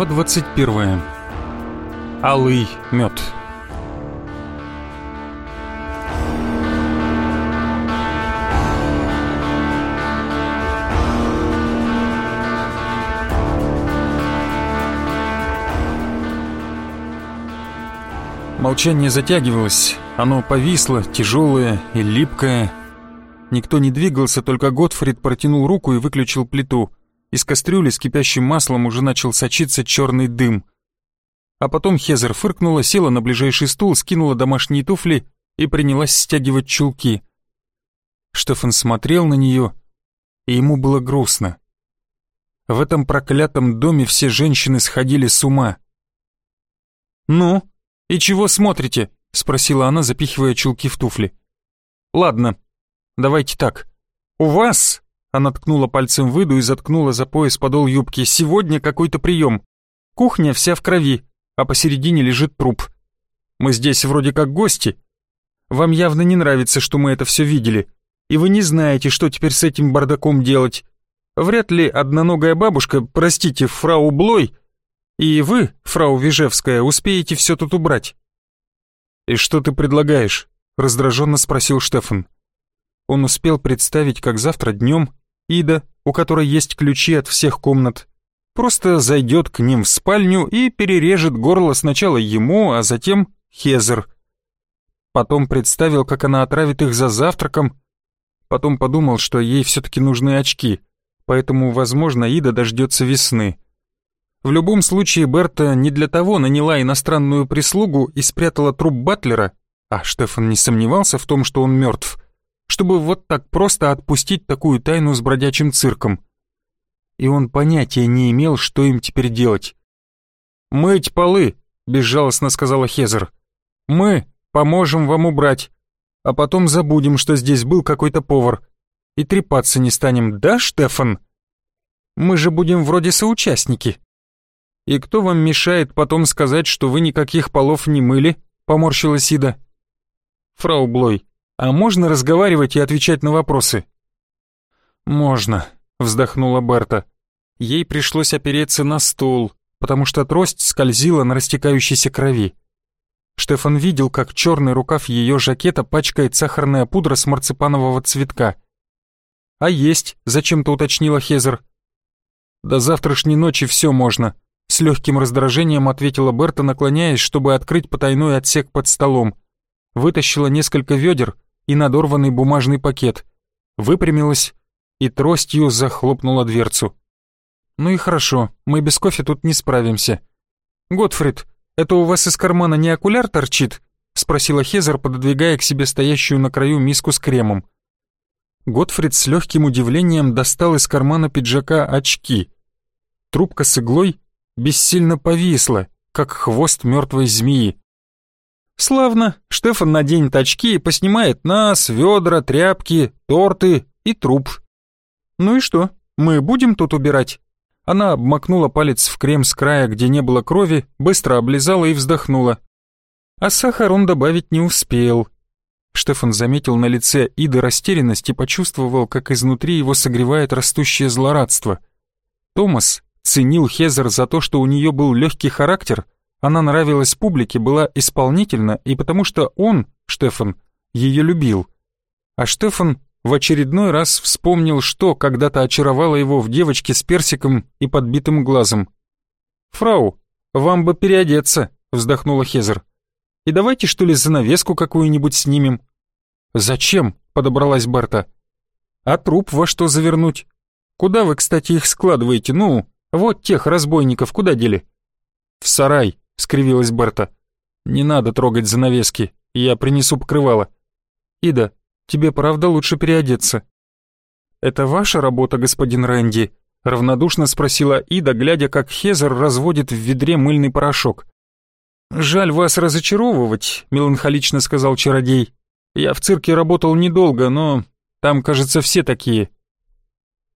Глава 21. Алый мед. Молчание затягивалось, оно повисло, тяжелое и липкое. Никто не двигался, только Готфрид протянул руку и выключил плиту. Из кастрюли с кипящим маслом уже начал сочиться черный дым. А потом Хезер фыркнула, села на ближайший стул, скинула домашние туфли и принялась стягивать чулки. Штефан смотрел на нее, и ему было грустно. В этом проклятом доме все женщины сходили с ума. «Ну, и чего смотрите?» — спросила она, запихивая чулки в туфли. «Ладно, давайте так. У вас она ткнула пальцем в выду и заткнула за пояс подол юбки. «Сегодня какой-то прием. Кухня вся в крови, а посередине лежит труп. Мы здесь вроде как гости. Вам явно не нравится, что мы это все видели, и вы не знаете, что теперь с этим бардаком делать. Вряд ли одноногая бабушка, простите, фрау Блой, и вы, фрау Вижевская, успеете все тут убрать». «И что ты предлагаешь?» — раздраженно спросил Штефан. Он успел представить, как завтра днем Ида, у которой есть ключи от всех комнат, просто зайдет к ним в спальню и перережет горло сначала ему, а затем Хезер. Потом представил, как она отравит их за завтраком. Потом подумал, что ей все-таки нужны очки, поэтому, возможно, Ида дождется весны. В любом случае, Берта не для того наняла иностранную прислугу и спрятала труп Батлера, а Штефан не сомневался в том, что он мертв, чтобы вот так просто отпустить такую тайну с бродячим цирком. И он понятия не имел, что им теперь делать. «Мыть полы», — безжалостно сказала Хезер. «Мы поможем вам убрать, а потом забудем, что здесь был какой-то повар. И трепаться не станем, да, Штефан? Мы же будем вроде соучастники». «И кто вам мешает потом сказать, что вы никаких полов не мыли?» — поморщилась Ида. «Фрау Блой, а можно разговаривать и отвечать на вопросы?» «Можно», — вздохнула Берта. Ей пришлось опереться на стул, потому что трость скользила на растекающейся крови. Штефан видел, как черный рукав ее жакета пачкает сахарная пудра с марципанового цветка. «А есть?» — зачем-то уточнила Хезер. «До завтрашней ночи все можно», — с легким раздражением ответила Берта, наклоняясь, чтобы открыть потайной отсек под столом. Вытащила несколько ведер и надорванный бумажный пакет, выпрямилась и тростью захлопнула дверцу. «Ну и хорошо, мы без кофе тут не справимся». «Готфрид, это у вас из кармана не окуляр торчит?» — спросила Хезер, пододвигая к себе стоящую на краю миску с кремом. Готфрид с легким удивлением достал из кармана пиджака очки. Трубка с иглой бессильно повисла, как хвост мертвой змеи. Славно, Штефан наденет очки и поснимает нас, ведра, тряпки, торты и труп. Ну и что, мы будем тут убирать? Она обмакнула палец в крем с края, где не было крови, быстро облизала и вздохнула. А сахар он добавить не успел. Штефан заметил на лице Иды растерянность и почувствовал, как изнутри его согревает растущее злорадство. Томас ценил Хезер за то, что у нее был легкий характер — она нравилась публике, была исполнительна, и потому что он, Штефан, ее любил. А Штефан в очередной раз вспомнил, что когда-то очаровало его в девочке с персиком и подбитым глазом. «Фрау, вам бы переодеться», — вздохнула Хезер. «И давайте, что ли, занавеску какую-нибудь снимем». «Зачем?» — подобралась Барта. «А труп во что завернуть? Куда вы, кстати, их складываете? Ну, вот тех разбойников куда дели?» «В сарай», скривилась Берта. «Не надо трогать занавески, я принесу покрывало». «Ида, тебе правда лучше переодеться». «Это ваша работа, господин Рэнди?» — равнодушно спросила Ида, глядя, как Хезер разводит в ведре мыльный порошок. «Жаль вас разочаровывать», — меланхолично сказал чародей. «Я в цирке работал недолго, но там, кажется, все такие».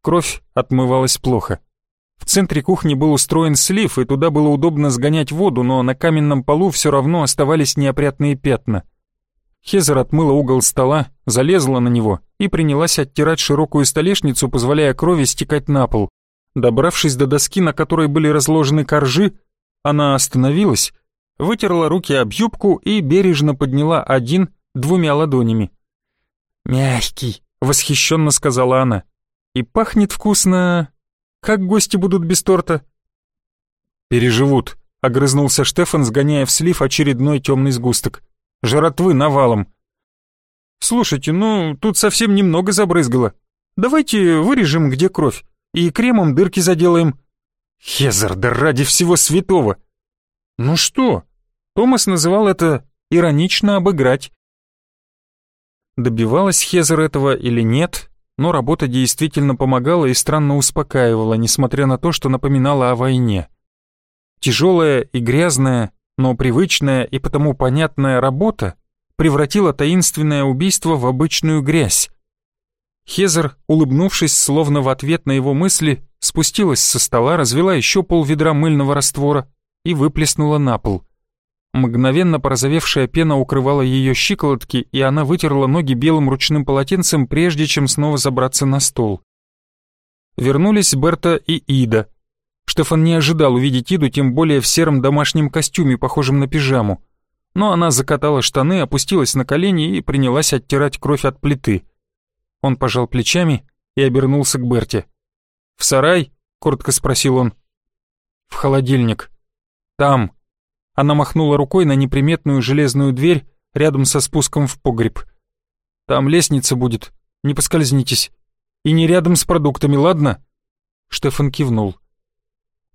Кровь отмывалась плохо. В центре кухни был устроен слив, и туда было удобно сгонять воду, но на каменном полу все равно оставались неопрятные пятна. Хезер отмыла угол стола, залезла на него и принялась оттирать широкую столешницу, позволяя крови стекать на пол. Добравшись до доски, на которой были разложены коржи, она остановилась, вытерла руки об юбку и бережно подняла один двумя ладонями. «Мягкий», — восхищенно сказала она. «И пахнет вкусно. Как гости будут без торта?» «Переживут», — огрызнулся Штефан, сгоняя в слив очередной темный сгусток. «Жратвы навалом». «Слушайте, ну, тут совсем немного забрызгало. Давайте вырежем, где кровь, и кремом дырки заделаем». «Хезер, да ради всего святого!» «Ну что?» Томас называл это «иронично обыграть». Добивалась Хезер этого или нет, но работа действительно помогала и странно успокаивала, несмотря на то, что напоминала о войне. Тяжелая и грязная, но привычная и потому понятная работа превратила таинственное убийство в обычную грязь. Хезер, улыбнувшись, словно в ответ на его мысли, спустилась со стола, развела еще пол ведра мыльного раствора и выплеснула на пол. Мгновенно порозовевшая пена укрывала ее щиколотки, и она вытерла ноги белым ручным полотенцем, прежде чем снова забраться на стол. Вернулись Берта и Ида. Штефан не ожидал увидеть Иду, тем более в сером домашнем костюме, похожем на пижаму. Но она закатала штаны, опустилась на колени и принялась оттирать кровь от плиты. Он пожал плечами и обернулся к Берте. «В сарай?» — коротко спросил он. «В холодильник. Там». Она махнула рукой на неприметную железную дверь рядом со спуском в погреб. «Там лестница будет, не поскользнитесь. И не рядом с продуктами, ладно?» Штефан кивнул.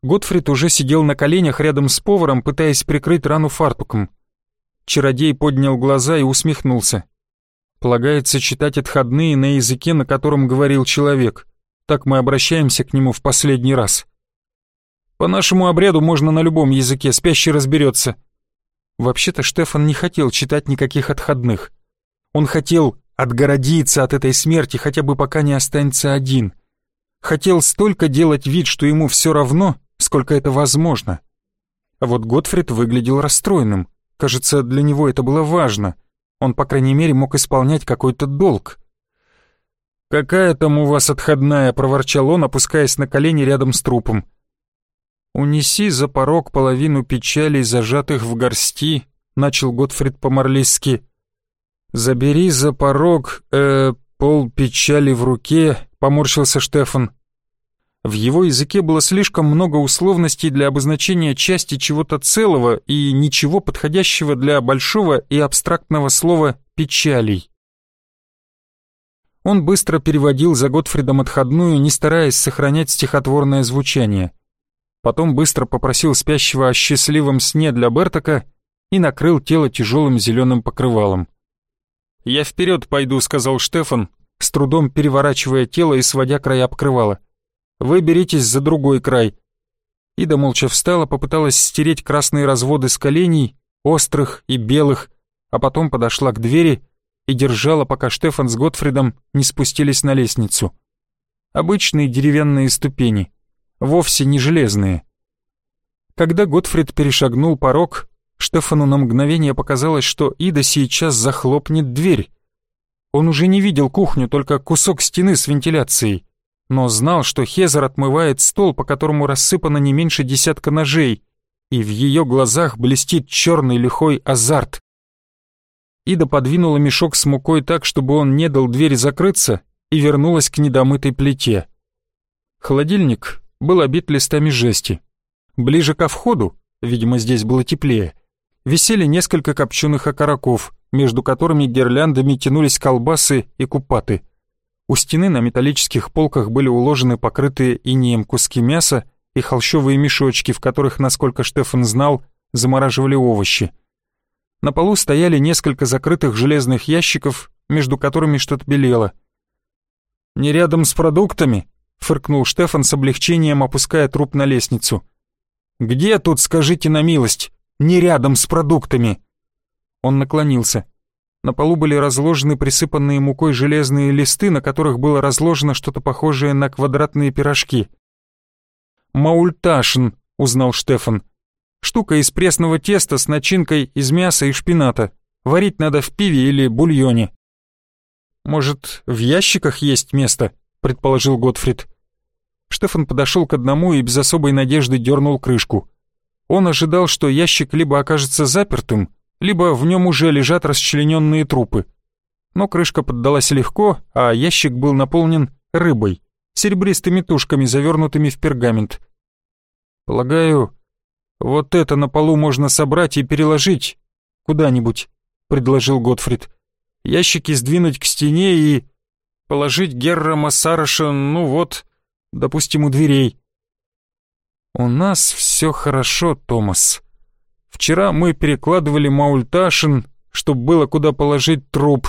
Готфрид уже сидел на коленях рядом с поваром, пытаясь прикрыть рану фартуком. Чародей поднял глаза и усмехнулся. Полагается читать отходные на языке, на котором говорил человек. Так мы обращаемся к нему в последний раз. По нашему обряду можно на любом языке, спящий разберется. Вообще-то Штефан не хотел читать никаких отходных. Он хотел отгородиться от этой смерти, хотя бы пока не останется один. Хотел столько делать вид, что ему все равно, сколько это возможно. А вот Готфрид выглядел расстроенным. Кажется, для него это было важно. Он, по крайней мере, мог исполнять какой-то долг. «Какая там у вас отходная?» — проворчал он, опускаясь на колени рядом с трупом. «Унеси за порог половину печалей, зажатых в горсти», — начал Готфрид по-марлийски. «Забери за порог, э, пол печали в руке», — поморщился Штефан. В его языке было слишком много условностей для обозначения части чего-то целого и ничего подходящего для большого и абстрактного слова «печалей». Он быстро переводил за Готфридом отходную, не стараясь сохранять стихотворное звучание потом быстро попросил спящего о счастливом сне для Бертока и накрыл тело тяжелым зеленым покрывалом. «Я вперед пойду», — сказал Штефан, с трудом переворачивая тело и сводя края покрывала. «Вы беритесь за другой край». Ида молча встала, попыталась стереть красные разводы с коленей, острых и белых, а потом подошла к двери и держала, пока Штефан с Готфридом не спустились на лестницу. Обычные деревянные ступени — вовсе не железные. Когда Готфрид перешагнул порог, Штефану на мгновение показалось, что Ида сейчас захлопнет дверь. Он уже не видел кухню, только кусок стены с вентиляцией, но знал, что Хезер отмывает стол, по которому рассыпано не меньше десятка ножей, и в ее глазах блестит черный лихой азарт. Ида подвинула мешок с мукой так, чтобы он не дал двери закрыться, и вернулась к недомытой плите. Холодильник был обит листами жести. Ближе ко входу, видимо, здесь было теплее, висели несколько копченых окороков, между которыми гирляндами тянулись колбасы и купаты. У стены на металлических полках были уложены покрытые инеем куски мяса и холщовые мешочки, в которых, насколько Штефан знал, замораживали овощи. На полу стояли несколько закрытых железных ящиков, между которыми что-то белело. «Не рядом с продуктами?» Фыркнул Штефан с облегчением, опуская труп на лестницу. «Где тут, скажите на милость, не рядом с продуктами?» Он наклонился. На полу были разложены присыпанные мукой железные листы, на которых было разложено что-то похожее на квадратные пирожки. «Маульташен», — узнал Штефан. «Штука из пресного теста с начинкой из мяса и шпината. Варить надо в пиве или бульоне». «Может, в ящиках есть место?» — предположил Готфрид. Штефан подошел к одному и без особой надежды дернул крышку. Он ожидал, что ящик либо окажется запертым, либо в нем уже лежат расчлененные трупы. Но крышка поддалась легко, а ящик был наполнен рыбой, серебристыми тушками, завернутыми в пергамент. «Полагаю, вот это на полу можно собрать и переложить куда-нибудь», — предложил Готфрид. «Ящики сдвинуть к стене и положить Герра Массараша, ну вот, допустим, у дверей». «У нас все хорошо, Томас. Вчера мы перекладывали Маульташин, чтобы было куда положить труп.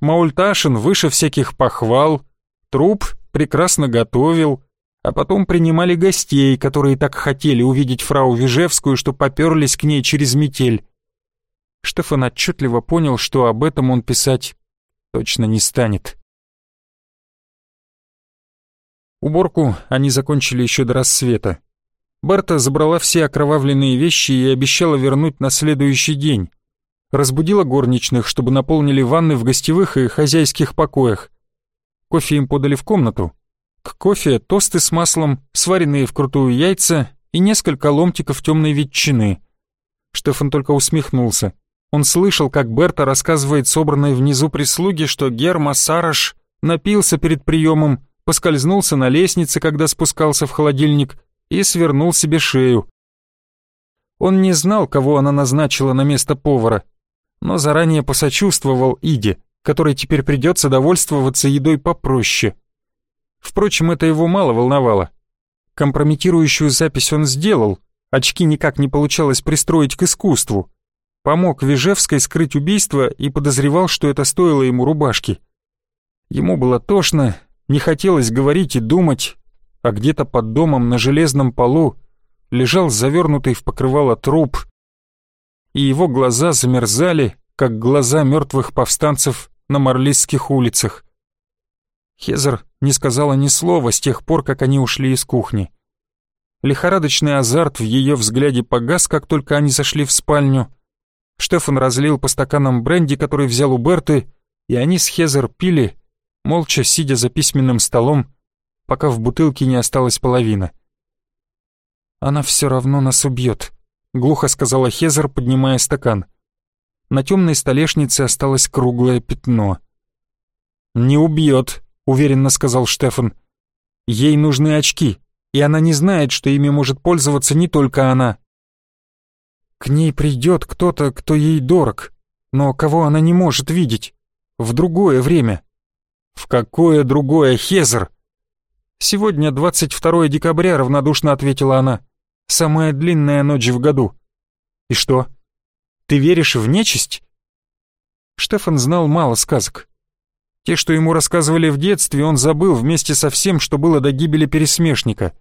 Маульташин выше всяких похвал, труп прекрасно готовил, а потом принимали гостей, которые так хотели увидеть фрау Вижевскую, что поперлись к ней через метель. Штефан отчетливо понял, что об этом он писать точно не станет. Уборку они закончили еще до рассвета. Барта забрала все окровавленные вещи и обещала вернуть на следующий день. Разбудила горничных, чтобы наполнили ванны в гостевых и хозяйских покоях. Кофе им подали в комнату. К кофе тосты с маслом, сваренные вкрутую яйца и несколько ломтиков темной ветчины. Штефан только усмехнулся. Он слышал, как Берта рассказывает собранной внизу прислуге, что Герма Сараш напился перед приемом, поскользнулся на лестнице, когда спускался в холодильник, и свернул себе шею. Он не знал, кого она назначила на место повара, но заранее посочувствовал Иде, которой теперь придется довольствоваться едой попроще. Впрочем, это его мало волновало. Компрометирующую запись он сделал, очки никак не получалось пристроить к искусству. Помог Вижевской скрыть убийство и подозревал, что это стоило ему рубашки. Ему было тошно, не хотелось говорить и думать, а где-то под домом на железном полу лежал завернутый в покрывало труп, и его глаза замерзали, как глаза мертвых повстанцев на марлисских улицах. Хезер не сказала ни слова с тех пор, как они ушли из кухни. Лихорадочный азарт в ее взгляде погас, как только они зашли в спальню. Штефан разлил по стаканам бренди, который взял у Берты, и они с Хезер пили, молча сидя за письменным столом, пока в бутылке не осталась половина. «Она все равно нас убьет», — глухо сказала Хезер, поднимая стакан. На темной столешнице осталось круглое пятно. «Не убьет», — уверенно сказал Штефан. «Ей нужны очки, и она не знает, что ими может пользоваться не только она». «К ней придет кто-то, кто ей дорог, но кого она не может видеть. В другое время». «В какое другое, Хезер?» «Сегодня 22 декабря», — равнодушно ответила она. «Самая длинная ночь в году». «И что? Ты веришь в нечисть?» Штефан знал мало сказок. Те, что ему рассказывали в детстве, он забыл вместе со всем, что было до гибели пересмешника.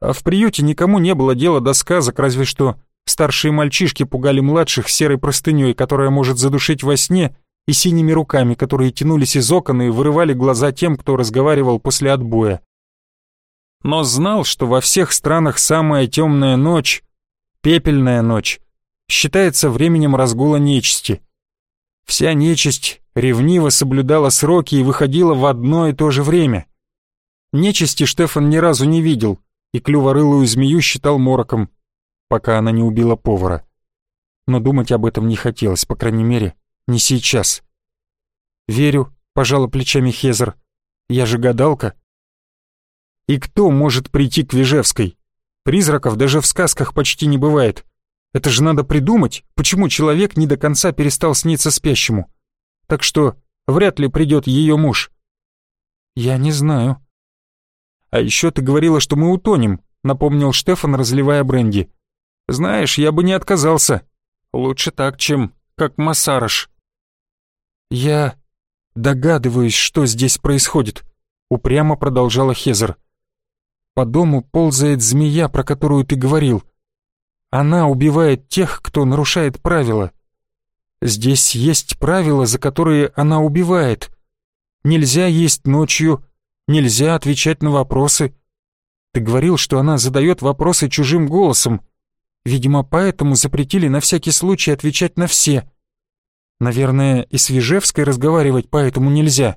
А в приюте никому не было дела до сказок, разве что старшие мальчишки пугали младших серой простыней, которая может задушить во сне, и синими руками, которые тянулись из окон и вырывали глаза тем, кто разговаривал после отбоя но знал, что во всех странах самая темная ночь, пепельная ночь, считается временем разгула нечисти. Вся нечисть ревниво соблюдала сроки и выходила в одно и то же время. Нечисти Штефан ни разу не видел, и клюворылую змею считал мороком, пока она не убила повара. Но думать об этом не хотелось, по крайней мере, не сейчас. «Верю», — пожала плечами Хезер, — «я же гадалка». И кто может прийти к Вижевской? Призраков даже в сказках почти не бывает. Это же надо придумать, почему человек не до конца перестал сниться спящему. Так что вряд ли придет ее муж. Я не знаю. А еще ты говорила, что мы утонем, напомнил Штефан, разливая бренди. Знаешь, я бы не отказался. Лучше так, чем как массарыш. Я догадываюсь, что здесь происходит, упрямо продолжала Хезер. По дому ползает змея, про которую ты говорил. Она убивает тех, кто нарушает правила. Здесь есть правила, за которые она убивает. Нельзя есть ночью, нельзя отвечать на вопросы. Ты говорил, что она задает вопросы чужим голосом. Видимо, поэтому запретили на всякий случай отвечать на все. Наверное, и с Вижевской разговаривать поэтому нельзя.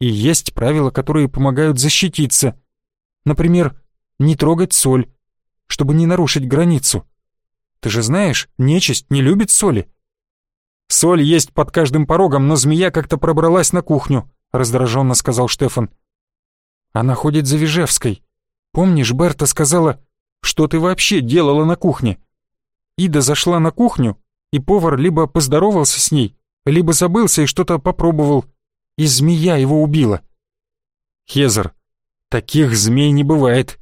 И есть правила, которые помогают защититься. Например, не трогать соль, чтобы не нарушить границу. Ты же знаешь, нечисть не любит соли. Соль есть под каждым порогом, но змея как-то пробралась на кухню, раздраженно сказал Штефан. Она ходит за Вижевской. Помнишь, Берта сказала, что ты вообще делала на кухне? Ида зашла на кухню, и повар либо поздоровался с ней, либо забылся и что-то попробовал, и змея его убила. Хезер, таких змей не бывает.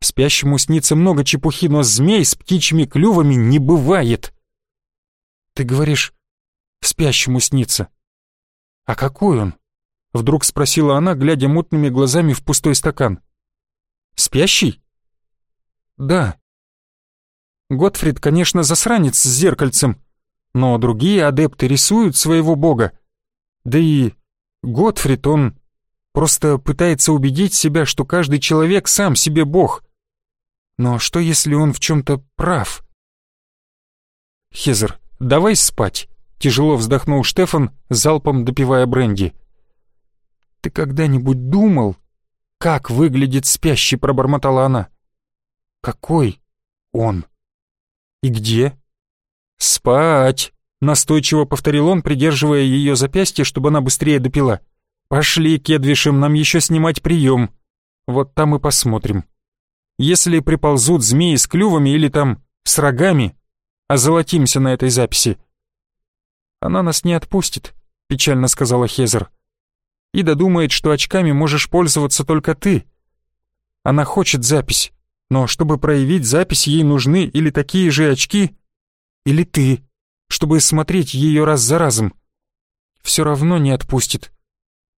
Спящему снится много чепухи, но змей с птичьими клювами не бывает. Ты говоришь, спящему снится. А какой он? Вдруг спросила она, глядя мутными глазами в пустой стакан. Спящий? Да. Готфрид, конечно, засранец с зеркальцем, но другие адепты рисуют своего бога. Да и Готфрид, он просто пытается убедить себя, что каждый человек сам себе бог. Но что, если он в чем-то прав? Хезер, давай спать. Тяжело вздохнул Штефан, залпом допивая бренди. «Ты когда-нибудь думал, как выглядит спящий?» — пробормотала она. «Какой он? И где?» «Спать!» — настойчиво повторил он, придерживая ее запястье, чтобы она быстрее допила. «Пошли, Кедвишем, нам еще снимать прием. Вот там и посмотрим. Если приползут змеи с клювами или там с рогами, озолотимся на этой записи. «Она нас не отпустит», — печально сказала Хезер. «Ида думает, что очками можешь пользоваться только ты. Она хочет запись, но чтобы проявить запись, ей нужны или такие же очки, или ты, чтобы смотреть ее раз за разом. Все равно не отпустит.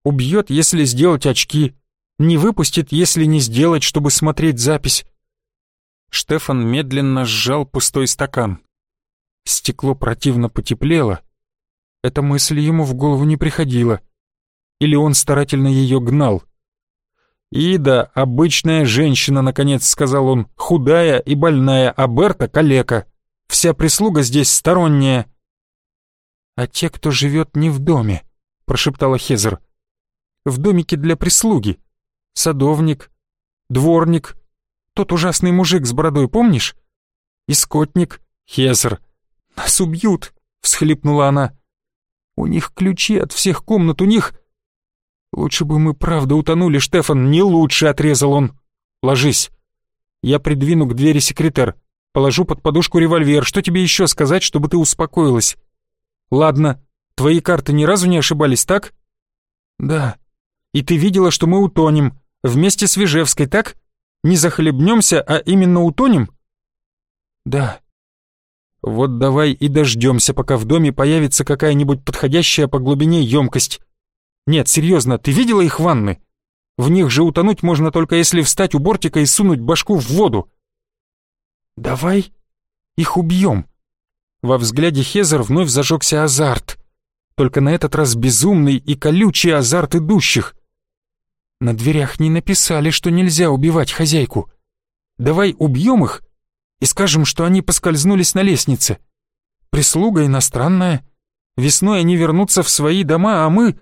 Убьет, если сделать очки, не выпустит, если не сделать, чтобы смотреть запись». Штефан медленно сжал пустой стакан. Стекло противно потеплело, эта мысль ему в голову не приходила. Или он старательно ее гнал. «Ида — обычная женщина», — наконец сказал он, — «худая и больная, а Берта — калека. Вся прислуга здесь сторонняя». «А те, кто живет не в доме», — прошептала Хезер. «В домике для прислуги. Садовник, дворник, тот ужасный мужик с бородой, помнишь? И скотник, Хезер. Нас убьют», — всхлипнула она. У них ключи от всех комнат, у них... Лучше бы мы правда утонули, Штефан, не лучше, отрезал он. Ложись. Я придвину к двери секретер, положу под подушку револьвер. Что тебе еще сказать, чтобы ты успокоилась? Ладно, твои карты ни разу не ошибались, так? Да. И ты видела, что мы утонем, вместе с Вижевской, так? Не захлебнемся, а именно утонем? Да. Вот давай и дождемся, пока в доме появится какая-нибудь подходящая по глубине емкость. Нет, серьезно, ты видела их ванны? В них же утонуть можно только если встать у бортика и сунуть башку в воду. Давай их убьем. Во взгляде Хезер вновь зажегся азарт. Только на этот раз безумный и колючий азарт идущих. На дверях не написали, что нельзя убивать хозяйку. Давай убьем их и скажем, что они поскользнулись на лестнице. Прислуга иностранная. Весной они вернутся в свои дома, а мы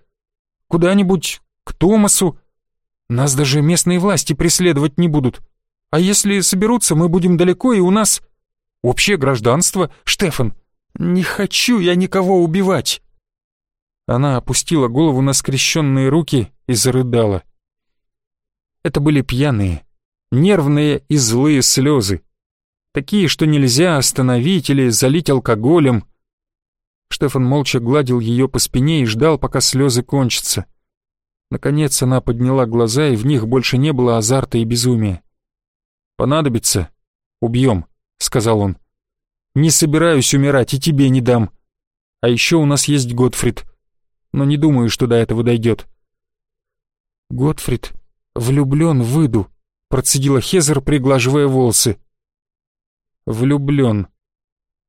куда-нибудь к Томасу. Нас даже местные власти преследовать не будут. А если соберутся, мы будем далеко, и у нас общее гражданство. Штефан, не хочу я никого убивать. Она опустила голову на скрещенные руки и зарыдала. Это были пьяные, нервные и злые слезы, Такие, что нельзя остановить или залить алкоголем. Штефан молча гладил ее по спине и ждал, пока слезы кончатся. Наконец она подняла глаза, и в них больше не было азарта и безумия. «Понадобится? Убьем», — сказал он. «Не собираюсь умирать и тебе не дам. А еще у нас есть Готфрид, но не думаю, что до этого дойдет». «Готфрид влюблен в Иду», — процедила Хезер, приглаживая волосы влюблен.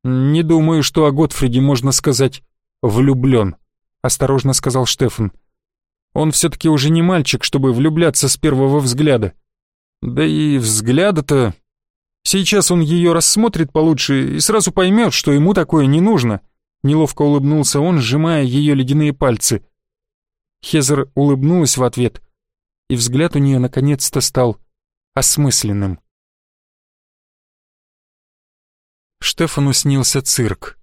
Не думаю, что о Готфриде можно сказать «влюблен», — осторожно сказал Штефан. Он все-таки уже не мальчик, чтобы влюбляться с первого взгляда. Да и взгляда-то... Сейчас он ее рассмотрит получше и сразу поймет, что ему такое не нужно. Неловко улыбнулся он, сжимая ее ледяные пальцы. Хезер улыбнулась в ответ, и взгляд у нее наконец-то стал осмысленным. Штефану снился цирк.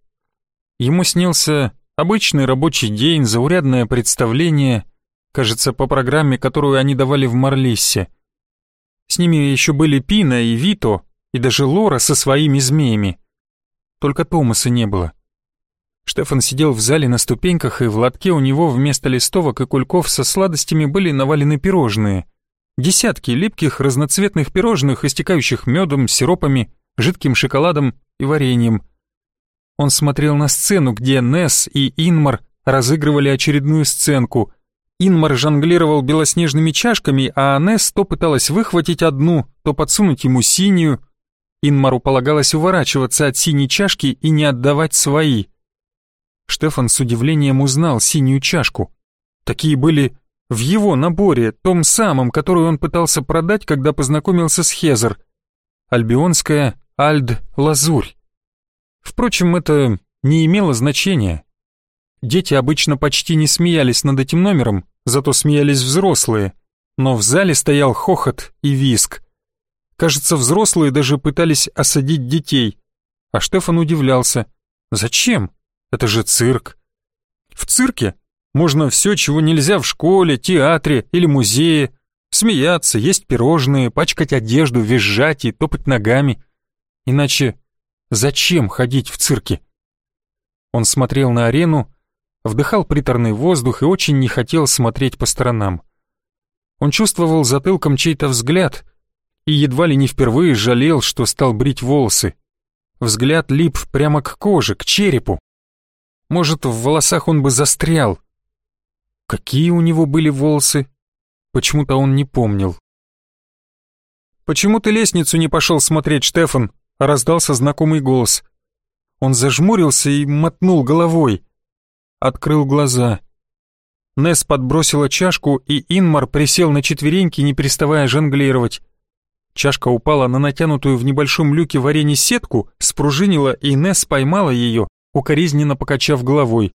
Ему снился обычный рабочий день, заурядное представление, кажется, по программе, которую они давали в Марлиссе. С ними еще были Пина и Вито, и даже Лора со своими змеями. Только Томаса не было. Штефан сидел в зале на ступеньках, и в лотке у него вместо листовок и кульков со сладостями были навалены пирожные. Десятки липких разноцветных пирожных, истекающих медом, сиропами, жидким шоколадом и вареньем. Он смотрел на сцену, где Несс и Инмар разыгрывали очередную сценку. Инмар жонглировал белоснежными чашками, а Несс то пыталась выхватить одну, то подсунуть ему синюю. Инмару полагалось уворачиваться от синей чашки и не отдавать свои. Штефан с удивлением узнал синюю чашку. Такие были в его наборе, том самом, который он пытался продать, когда познакомился с Хезер. Альбионская Альд-Лазурь. Впрочем, это не имело значения. Дети обычно почти не смеялись над этим номером, зато смеялись взрослые. Но в зале стоял хохот и виск. Кажется, взрослые даже пытались осадить детей. А Штефан удивлялся. Зачем? Это же цирк. В цирке можно все, чего нельзя в школе, театре или музее. Смеяться, есть пирожные, пачкать одежду, визжать и топать ногами. Иначе зачем ходить в цирке? Он смотрел на арену, вдыхал приторный воздух и очень не хотел смотреть по сторонам. Он чувствовал затылком чей-то взгляд и едва ли не впервые жалел, что стал брить волосы. Взгляд лип прямо к коже, к черепу. Может, в волосах он бы застрял. Какие у него были волосы? Почему-то он не помнил. «Почему ты лестницу не пошел смотреть, Штефан?» Раздался знакомый голос. Он зажмурился и мотнул головой. Открыл глаза. Несс подбросила чашку, и Инмар присел на четвереньки, не переставая жонглировать. Чашка упала на натянутую в небольшом люке варенье сетку, спружинила, и Несс поймала ее, укоризненно покачав головой.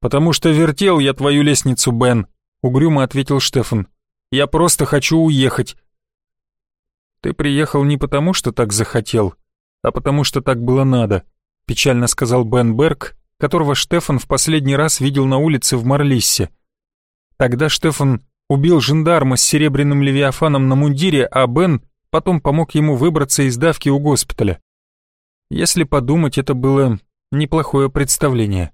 «Потому что вертел я твою лестницу, Бен», — угрюмо ответил Штефан. «Я просто хочу уехать. «Ты приехал не потому, что так захотел, а потому, что так было надо», печально сказал Бен Берг, которого Штефан в последний раз видел на улице в Марлиссе. Тогда Штефан убил жандарма с серебряным левиафаном на мундире, а Бен потом помог ему выбраться из давки у госпиталя. Если подумать, это было неплохое представление.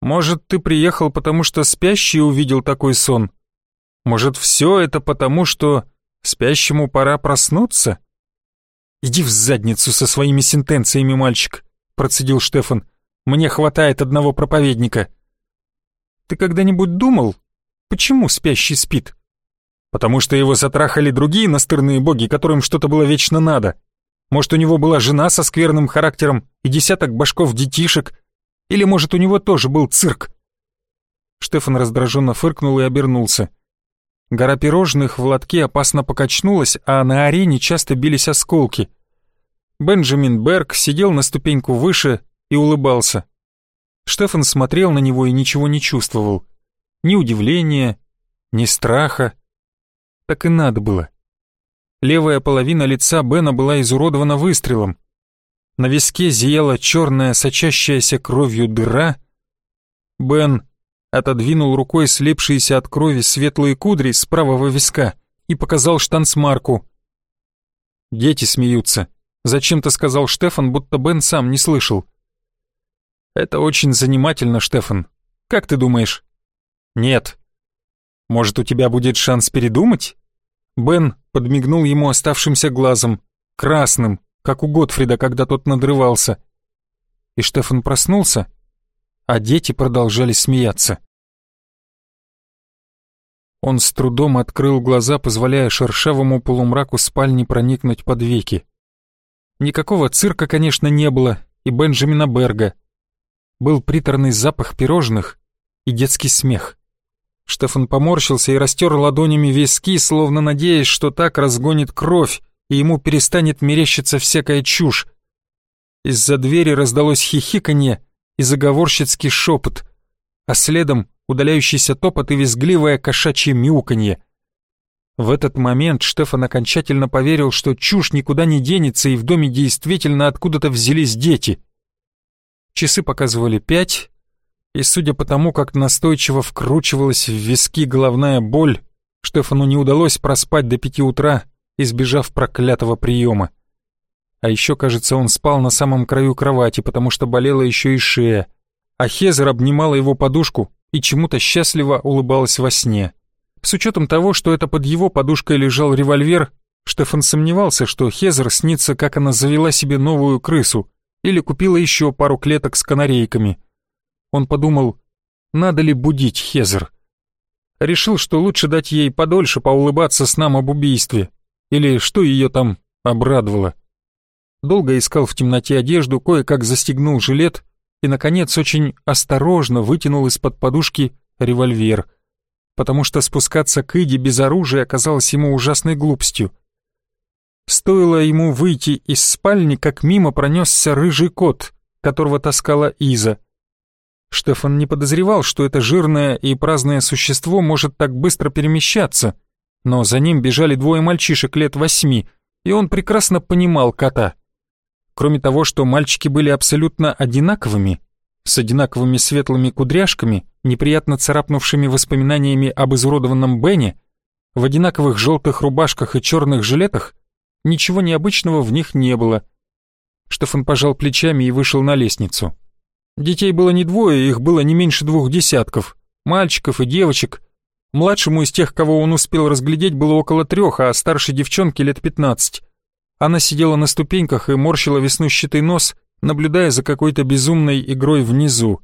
Может, ты приехал, потому что спящий увидел такой сон? Может, все это потому, что Спящему пора проснуться? Иди в задницу со своими сентенциями, мальчик, процедил Штефан. Мне хватает одного проповедника. Ты когда-нибудь думал, почему спящий спит? Потому что его затрахали другие настырные боги, которым что-то было вечно надо. Может, у него была жена со скверным характером и десяток башков детишек, или, может, у него тоже был цирк. Штефан раздраженно фыркнул и обернулся. Гора пирожных в лотке опасно покачнулась, а на арене часто бились осколки. Бенджамин Берг сидел на ступеньку выше и улыбался. Штефан смотрел на него и ничего не чувствовал. Ни удивления, ни страха. Так и надо было. Левая половина лица Бена была изуродована выстрелом. На виске зияла черная, сочащаяся кровью дыра. Бен отодвинул рукой слепшиеся от крови светлые кудри с правого виска и показал штанцмарку. «Дети смеются», — зачем-то сказал Штефан, будто Бен сам не слышал. «Это очень занимательно, Штефан. Как ты думаешь?» «Нет». «Может, у тебя будет шанс передумать?» Бен подмигнул ему оставшимся глазом, красным, как у Готфрида, когда тот надрывался. И Штефан проснулся, а дети продолжали смеяться. Он с трудом открыл глаза, позволяя шершавому полумраку спальни проникнуть под веки. Никакого цирка, конечно, не было, и Бенджамина Берга. Был приторный запах пирожных и детский смех. Штефан поморщился и растер ладонями виски, словно надеясь, что так разгонит кровь, и ему перестанет мерещиться всякая чушь. Из-за двери раздалось хихиканье, и заговорщицкий шепот, а следом удаляющийся топот и визгливое кошачье мяуканье. В этот момент Штефан окончательно поверил, что чушь никуда не денется, и в доме действительно откуда-то взялись дети. Часы показывали пять, и судя по тому, как настойчиво вкручивалась в виски головная боль, Штефану не удалось проспать до пяти утра, избежав проклятого приема. А еще, кажется, он спал на самом краю кровати, потому что болела еще и шея, а Хезер обнимала его подушку и чему-то счастливо улыбалась во сне. С учетом того, что это под его подушкой лежал револьвер, Штефан сомневался, что Хезер снится, как она завела себе новую крысу или купила еще пару клеток с канарейками. Он подумал, надо ли будить Хезер. Решил, что лучше дать ей подольше поулыбаться с нам об убийстве, или что ее там обрадовало. Долго искал в темноте одежду, кое-как застегнул жилет и, наконец, очень осторожно вытянул из-под подушки револьвер, потому что спускаться к Иде без оружия оказалось ему ужасной глупостью. Стоило ему выйти из спальни, как мимо пронесся рыжий кот, которого таскала Иза. Штефан не подозревал, что это жирное и праздное существо может так быстро перемещаться, но за ним бежали двое мальчишек лет восьми, и он прекрасно понимал кота. Кроме того, что мальчики были абсолютно одинаковыми, с одинаковыми светлыми кудряшками, неприятно царапнувшими воспоминаниями об изуродованном Бене, в одинаковых желтых рубашках и черных жилетах, ничего необычного в них не было. Штефан пожал плечами и вышел на лестницу. Детей было не двое, их было не меньше двух десятков, мальчиков и девочек. Младшему из тех, кого он успел разглядеть, было около трех, а старшей девчонке лет пятнадцать. Она сидела на ступеньках и морщила веснущатый нос, наблюдая за какой-то безумной игрой внизу.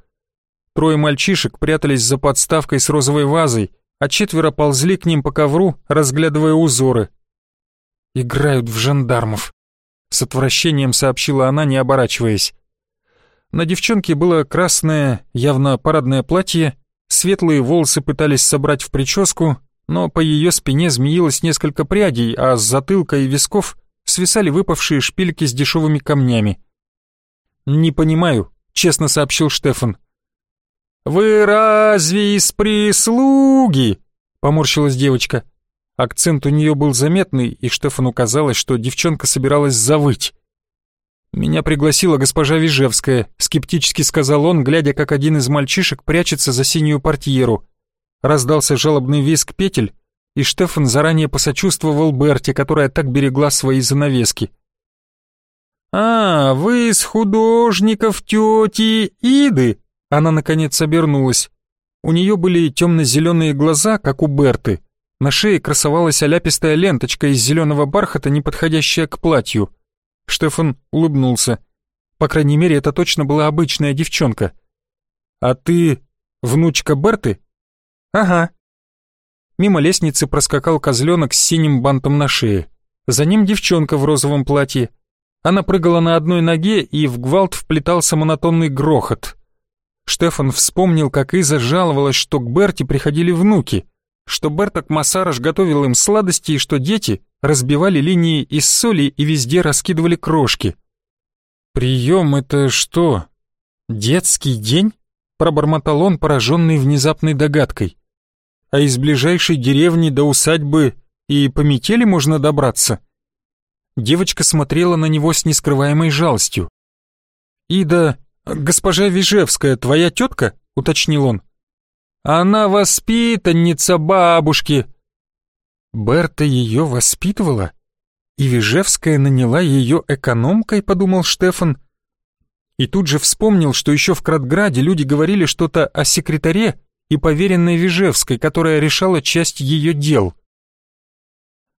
Трое мальчишек прятались за подставкой с розовой вазой, а четверо ползли к ним по ковру, разглядывая узоры. «Играют в жандармов», — с отвращением сообщила она, не оборачиваясь. На девчонке было красное, явно парадное платье, светлые волосы пытались собрать в прическу, но по ее спине змеилось несколько прядей, а с затылка и висков свисали выпавшие шпильки с дешевыми камнями. «Не понимаю», — честно сообщил Штефан. «Вы разве из прислуги?» — поморщилась девочка. Акцент у нее был заметный, и Штефану казалось, что девчонка собиралась завыть. «Меня пригласила госпожа Вижевская», — скептически сказал он, глядя, как один из мальчишек прячется за синюю портьеру. Раздался жалобный визг петель, и Штефан заранее посочувствовал Берте, которая так берегла свои занавески. «А, вы из художников тети Иды?» Она, наконец, обернулась. У нее были темно-зеленые глаза, как у Берты. На шее красовалась оляпистая ленточка из зеленого бархата, не подходящая к платью. Штефан улыбнулся. По крайней мере, это точно была обычная девчонка. «А ты внучка Берты?» «Ага», Мимо лестницы проскакал козленок с синим бантом на шее. За ним девчонка в розовом платье. Она прыгала на одной ноге, и в гвалт вплетался монотонный грохот. Штефан вспомнил, как Иза жаловалась, что к Берте приходили внуки, что Берток Массараш готовил им сладости и что дети разбивали линии из соли и везде раскидывали крошки. «Прием — это что? Детский день?» — пробормотал он, пораженный внезапной догадкой а из ближайшей деревни до усадьбы и по метели можно добраться. Девочка смотрела на него с нескрываемой жалостью. «Ида, госпожа Вижевская, твоя тетка?» — уточнил он. «Она воспитанница бабушки». Берта ее воспитывала? И Вижевская наняла ее экономкой, подумал Штефан. И тут же вспомнил, что еще в Кратграде люди говорили что-то о секретаре, и поверенной Вижевской, которая решала часть ее дел.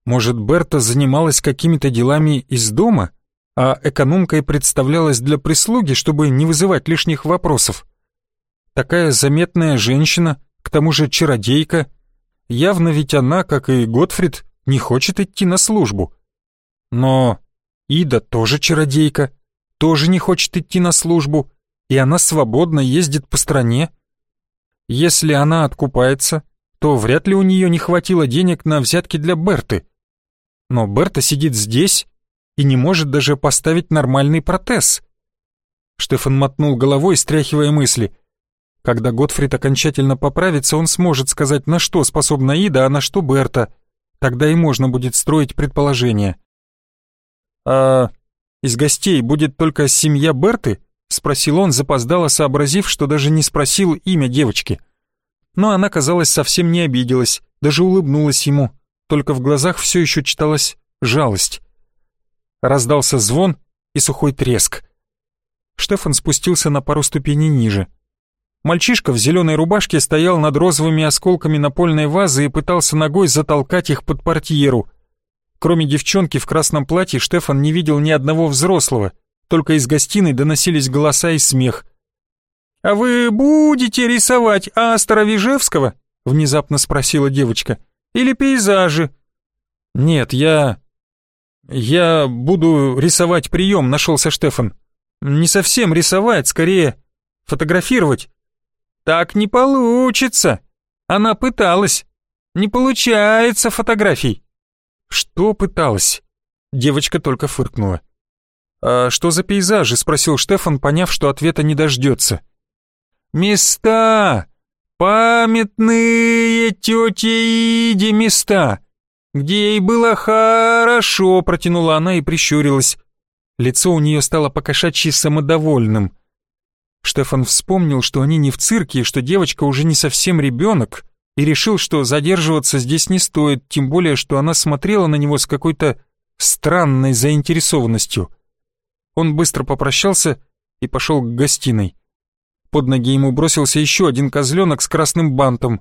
Может, Берта занималась какими-то делами из дома, а экономкой представлялась для прислуги, чтобы не вызывать лишних вопросов. Такая заметная женщина, к тому же чародейка, явно ведь она, как и Готфрид, не хочет идти на службу. Но Ида тоже чародейка, тоже не хочет идти на службу, и она свободно ездит по стране, если она откупается, то вряд ли у нее не хватило денег на взятки для Берты. Но Берта сидит здесь и не может даже поставить нормальный протез. Штефан мотнул головой, стряхивая мысли. Когда Готфрид окончательно поправится, он сможет сказать, на что способна Ида, а на что Берта. Тогда и можно будет строить предположения. «А из гостей будет только семья Берты?» — спросил он, запоздало сообразив, что даже не спросил имя девочки. Но она, казалось, совсем не обиделась, даже улыбнулась ему, только в глазах все еще читалась жалость. Раздался звон и сухой треск. Штефан спустился на пару ступеней ниже. Мальчишка в зеленой рубашке стоял над розовыми осколками напольной вазы и пытался ногой затолкать их под портьеру. Кроме девчонки в красном платье, Штефан не видел ни одного взрослого, только из гостиной доносились голоса и смех. «А вы будете рисовать Астра Вижевского?» — внезапно спросила девочка. «Или пейзажи?» «Нет, я...» «Я буду рисовать прием», — нашелся Штефан. «Не совсем рисовать, скорее фотографировать». «Так не получится. Она пыталась. Не получается фотографий». «Что пыталась?» Девочка только фыркнула. «А что за пейзажи?» — спросил Штефан, поняв, что ответа не дождется. «Места! Памятные тете Иде места!» «Где ей было хорошо», — протянула она и прищурилась. Лицо у нее стало покошачьи самодовольным. Штефан вспомнил, что они не в цирке и что девочка уже не совсем ребенок, и решил, что задерживаться здесь не стоит, тем более, что она смотрела на него с какой-то странной заинтересованностью. Он быстро попрощался и пошел к гостиной. Под ноги ему бросился еще один козленок с красным бантом.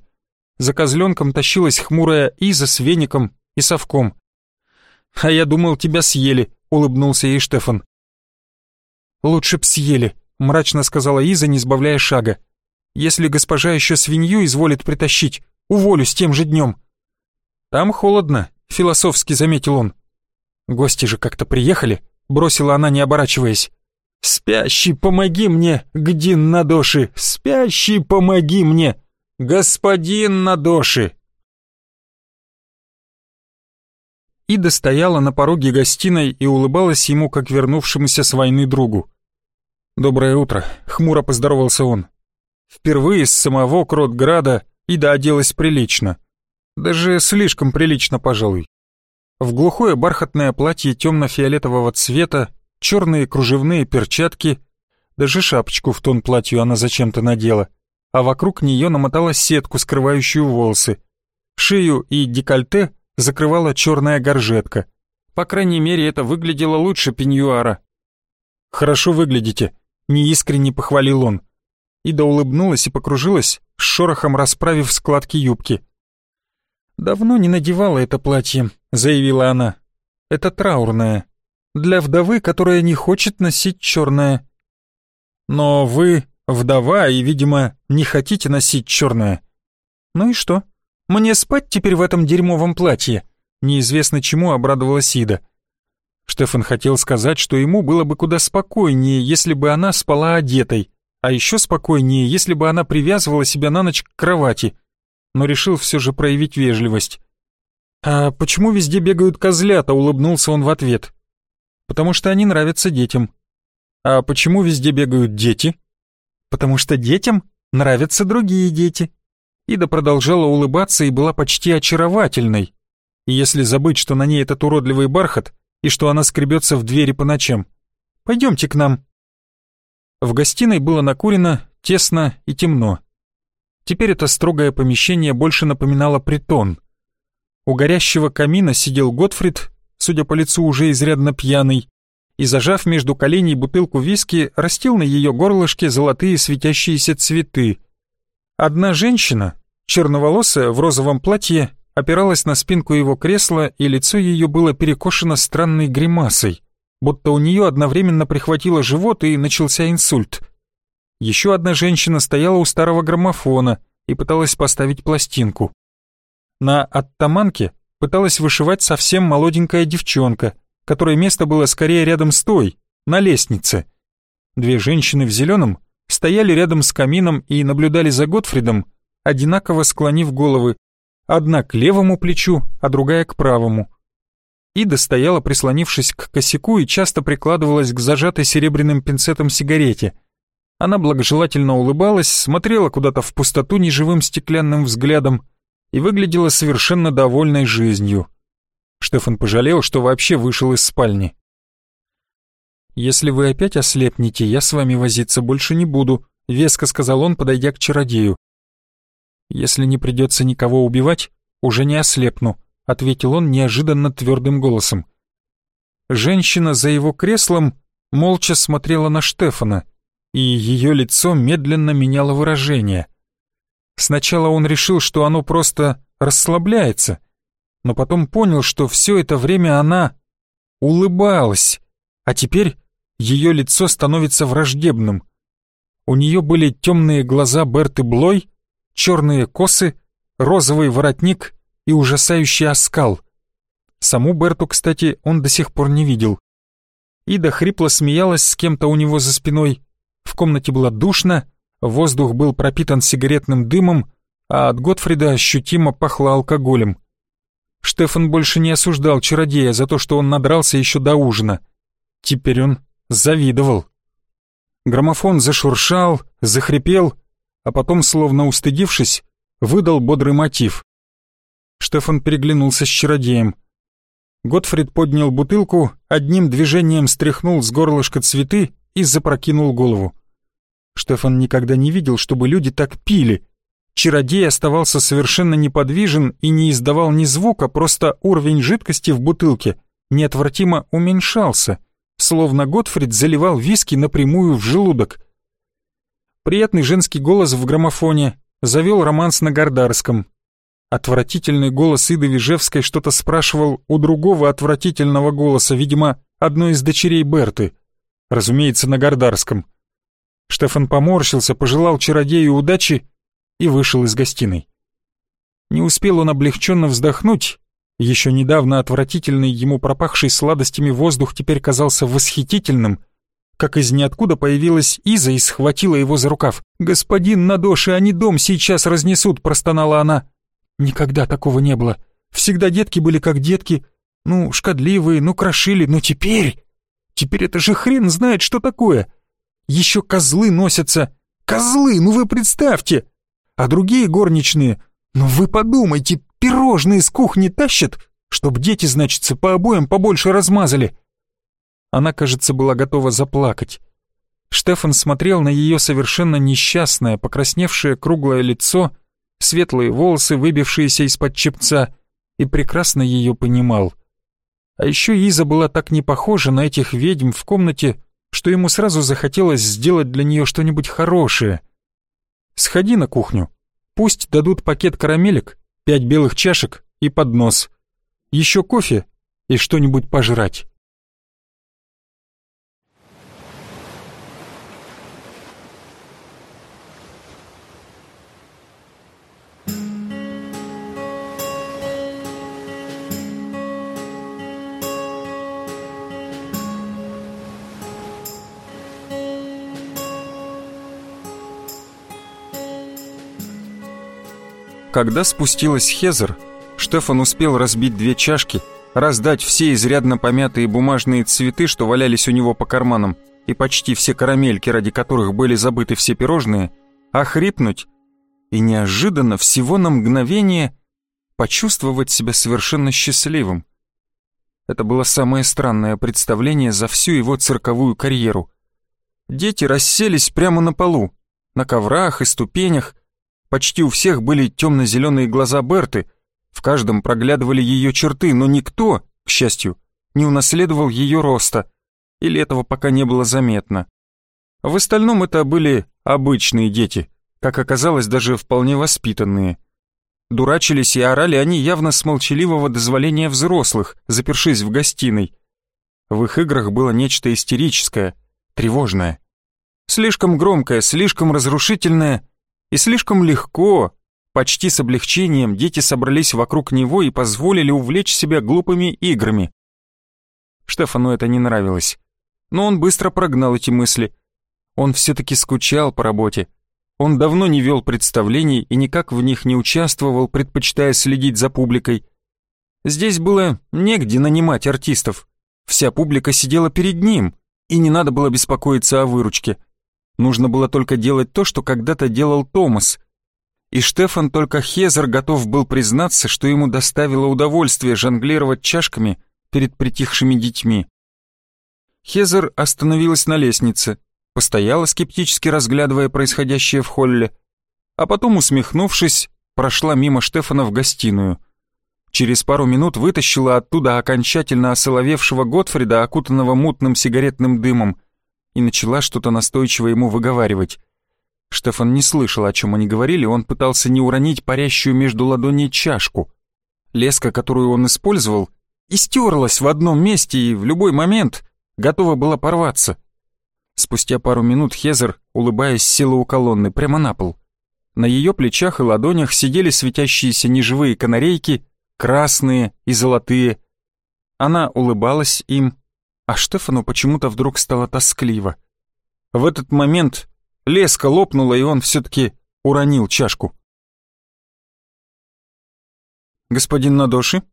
За козленком тащилась хмурая Иза с веником и совком. «А я думал, тебя съели», — улыбнулся ей Штефан. «Лучше б съели», — мрачно сказала Иза, не сбавляя шага. «Если госпожа еще свинью изволит притащить, уволю с тем же днем». «Там холодно», — философски заметил он. «Гости же как-то приехали», — бросила она, не оборачиваясь. «Спящий, помоги мне, Гдин Надоши! Спящий, помоги мне! Господин Надоши!» Ида стояла на пороге гостиной и улыбалась ему, как вернувшемуся с войны другу. «Доброе утро», — хмуро поздоровался он. Впервые с самого Кротграда Ида оделась прилично. Даже слишком прилично, пожалуй. В глухое бархатное платье темно-фиолетового цвета, черные кружевные перчатки, даже шапочку в тон платью она зачем-то надела, а вокруг нее намотала сетку, скрывающую волосы. Шею и декольте закрывала черная горжетка. По крайней мере, это выглядело лучше пеньюара. «Хорошо выглядите», — неискренне похвалил он. Ида улыбнулась и покружилась, с шорохом расправив складки юбки. «Давно не надевала это платье», — заявила она. «Это траурное. Для вдовы, которая не хочет носить черное». «Но вы вдова и, видимо, не хотите носить черное». «Ну и что? Мне спать теперь в этом дерьмовом платье?» Неизвестно чему обрадовалась Ида. Штефан хотел сказать, что ему было бы куда спокойнее, если бы она спала одетой, а еще спокойнее, если бы она привязывала себя на ночь к кровати, но решил все же проявить вежливость. «А почему везде бегают козлята?» — улыбнулся он в ответ. «Потому что они нравятся детям». «А почему везде бегают дети?» «Потому что детям нравятся другие дети». Ида продолжала улыбаться и была почти очаровательной. Если забыть, что на ней этот уродливый бархат, и что она скребется в двери по ночам. «Пойдемте к нам». В гостиной было накурено, тесно и темно. Теперь это строгое помещение больше напоминало притон. У горящего камина сидел Готфрид, судя по лицу уже изрядно пьяный, и, зажав между коленей бутылку виски, растил на ее горлышке золотые светящиеся цветы. Одна женщина, черноволосая, в розовом платье, опиралась на спинку его кресла, и лицо ее было перекошено странной гримасой, будто у нее одновременно прихватило живот и начался инсульт. Еще одна женщина стояла у старого граммофона и пыталась поставить пластинку. На оттаманке пыталась вышивать совсем молоденькая девчонка, которой место было скорее рядом с той, на лестнице. Две женщины в зеленом стояли рядом с камином и наблюдали за Готфридом, одинаково склонив головы, одна к левому плечу, а другая к правому. Ида стояла, прислонившись к косяку и часто прикладывалась к зажатой серебряным пинцетом сигарете — она благожелательно улыбалась, смотрела куда-то в пустоту неживым стеклянным взглядом и выглядела совершенно довольной жизнью. Штефан пожалел, что вообще вышел из спальни. «Если вы опять ослепнете, я с вами возиться больше не буду», — веско сказал он, подойдя к чародею. «Если не придется никого убивать, уже не ослепну», — ответил он неожиданно твердым голосом. Женщина за его креслом молча смотрела на Штефана, и ее лицо медленно меняло выражение. Сначала он решил, что оно просто расслабляется, но потом понял, что все это время она улыбалась, а теперь ее лицо становится враждебным. У нее были темные глаза Берты Блой, черные косы, розовый воротник и ужасающий оскал. Саму Берту, кстати, он до сих пор не видел. Ида хрипло смеялась с кем-то у него за спиной, комнате было душно, воздух был пропитан сигаретным дымом, а от Готфрида ощутимо пахло алкоголем. Штефан больше не осуждал чародея за то, что он надрался еще до ужина. Теперь он завидовал. Граммофон зашуршал, захрипел, а потом, словно устыдившись, выдал бодрый мотив. Штефан переглянулся с чародеем. Готфрид поднял бутылку, одним движением стряхнул с горлышка цветы и запрокинул голову. Штефан никогда не видел, чтобы люди так пили. Чародей оставался совершенно неподвижен и не издавал ни звука, просто уровень жидкости в бутылке неотвратимо уменьшался — словно Готфрид заливал виски напрямую в желудок. Приятный женский голос в граммофоне завел романс на Гордарском. Отвратительный голос Иды Вижевской что-то спрашивал у другого отвратительного голоса, видимо, одной из дочерей Берты. Разумеется, на Гордарском. Штефан поморщился, пожелал чародею удачи и вышел из гостиной. Не успел он облегченно вздохнуть, еще недавно отвратительный ему пропахший сладостями воздух теперь казался восхитительным, как из ниоткуда появилась Иза и схватила его за рукав. «Господин Надоши, они дом сейчас разнесут», — простонала она. «Никогда такого не было. Всегда детки были как детки. Ну, шкодливые, ну, крошили, но теперь... Теперь это же хрен знает, что такое. Еще козлы носятся. Козлы, ну вы представьте! А другие горничные, ну вы подумайте, пирожные с кухни тащат, чтоб дети, значится, по обоям побольше размазали». Она, кажется, была готова заплакать. Штефан смотрел на ее совершенно несчастное, покрасневшее круглое лицо, светлые волосы, выбившиеся из-под чепца, и прекрасно ее понимал. А еще Иза была так не похожа на этих ведьм в комнате, что ему сразу захотелось сделать для нее что-нибудь хорошее. «Сходи на кухню, пусть дадут пакет карамелек, пять белых чашек и поднос. Еще кофе и что-нибудь пожрать. Когда спустилась Хезер, Штефан успел разбить две чашки, раздать все изрядно помятые бумажные цветы, что валялись у него по карманам, и почти все карамельки, ради которых были забыты все пирожные, охрипнуть и неожиданно, всего на мгновение, почувствовать себя совершенно счастливым. Это было самое странное представление за всю его цирковую карьеру. Дети расселись прямо на полу, на коврах и ступенях, Почти у всех были темно-зеленые глаза Берты, в каждом проглядывали ее черты, но никто, к счастью, не унаследовал ее роста, или этого пока не было заметно. В остальном это были обычные дети, как оказалось, даже вполне воспитанные. Дурачились и орали они явно с молчаливого дозволения взрослых, запершись в гостиной. В их играх было нечто истерическое, тревожное. Слишком громкое, слишком разрушительное и слишком легко, почти с облегчением, дети собрались вокруг него и позволили увлечь себя глупыми играми. Штефану это не нравилось. Но он быстро прогнал эти мысли. Он все-таки скучал по работе. Он давно не вел представлений и никак в них не участвовал, предпочитая следить за публикой. Здесь было негде нанимать артистов. Вся публика сидела перед ним, и не надо было беспокоиться о выручке. Нужно было только делать то, что когда-то делал Томас. и Штефан только Хезер готов был признаться, что ему доставило удовольствие жонглировать чашками перед притихшими детьми. Хезер остановилась на лестнице, постояла скептически разглядывая происходящее в холле, а потом, усмехнувшись, прошла мимо Штефана в гостиную. Через пару минут вытащила оттуда окончательно осоловевшего Готфрида, окутанного мутным сигаретным дымом, и начала что-то настойчиво ему выговаривать. Штефан не слышал, о чем они говорили, он пытался не уронить парящую между ладоней чашку. Леска, которую он использовал, истерлась в одном месте и в любой момент готова была порваться. Спустя пару минут Хезер, улыбаясь, села у колонны прямо на пол. На ее плечах и ладонях сидели светящиеся неживые канарейки, красные и золотые. Она улыбалась им, а Штефану почему-то вдруг стало тоскливо. В этот момент леска лопнула, и он все-таки уронил чашку. «Господин Надоши?»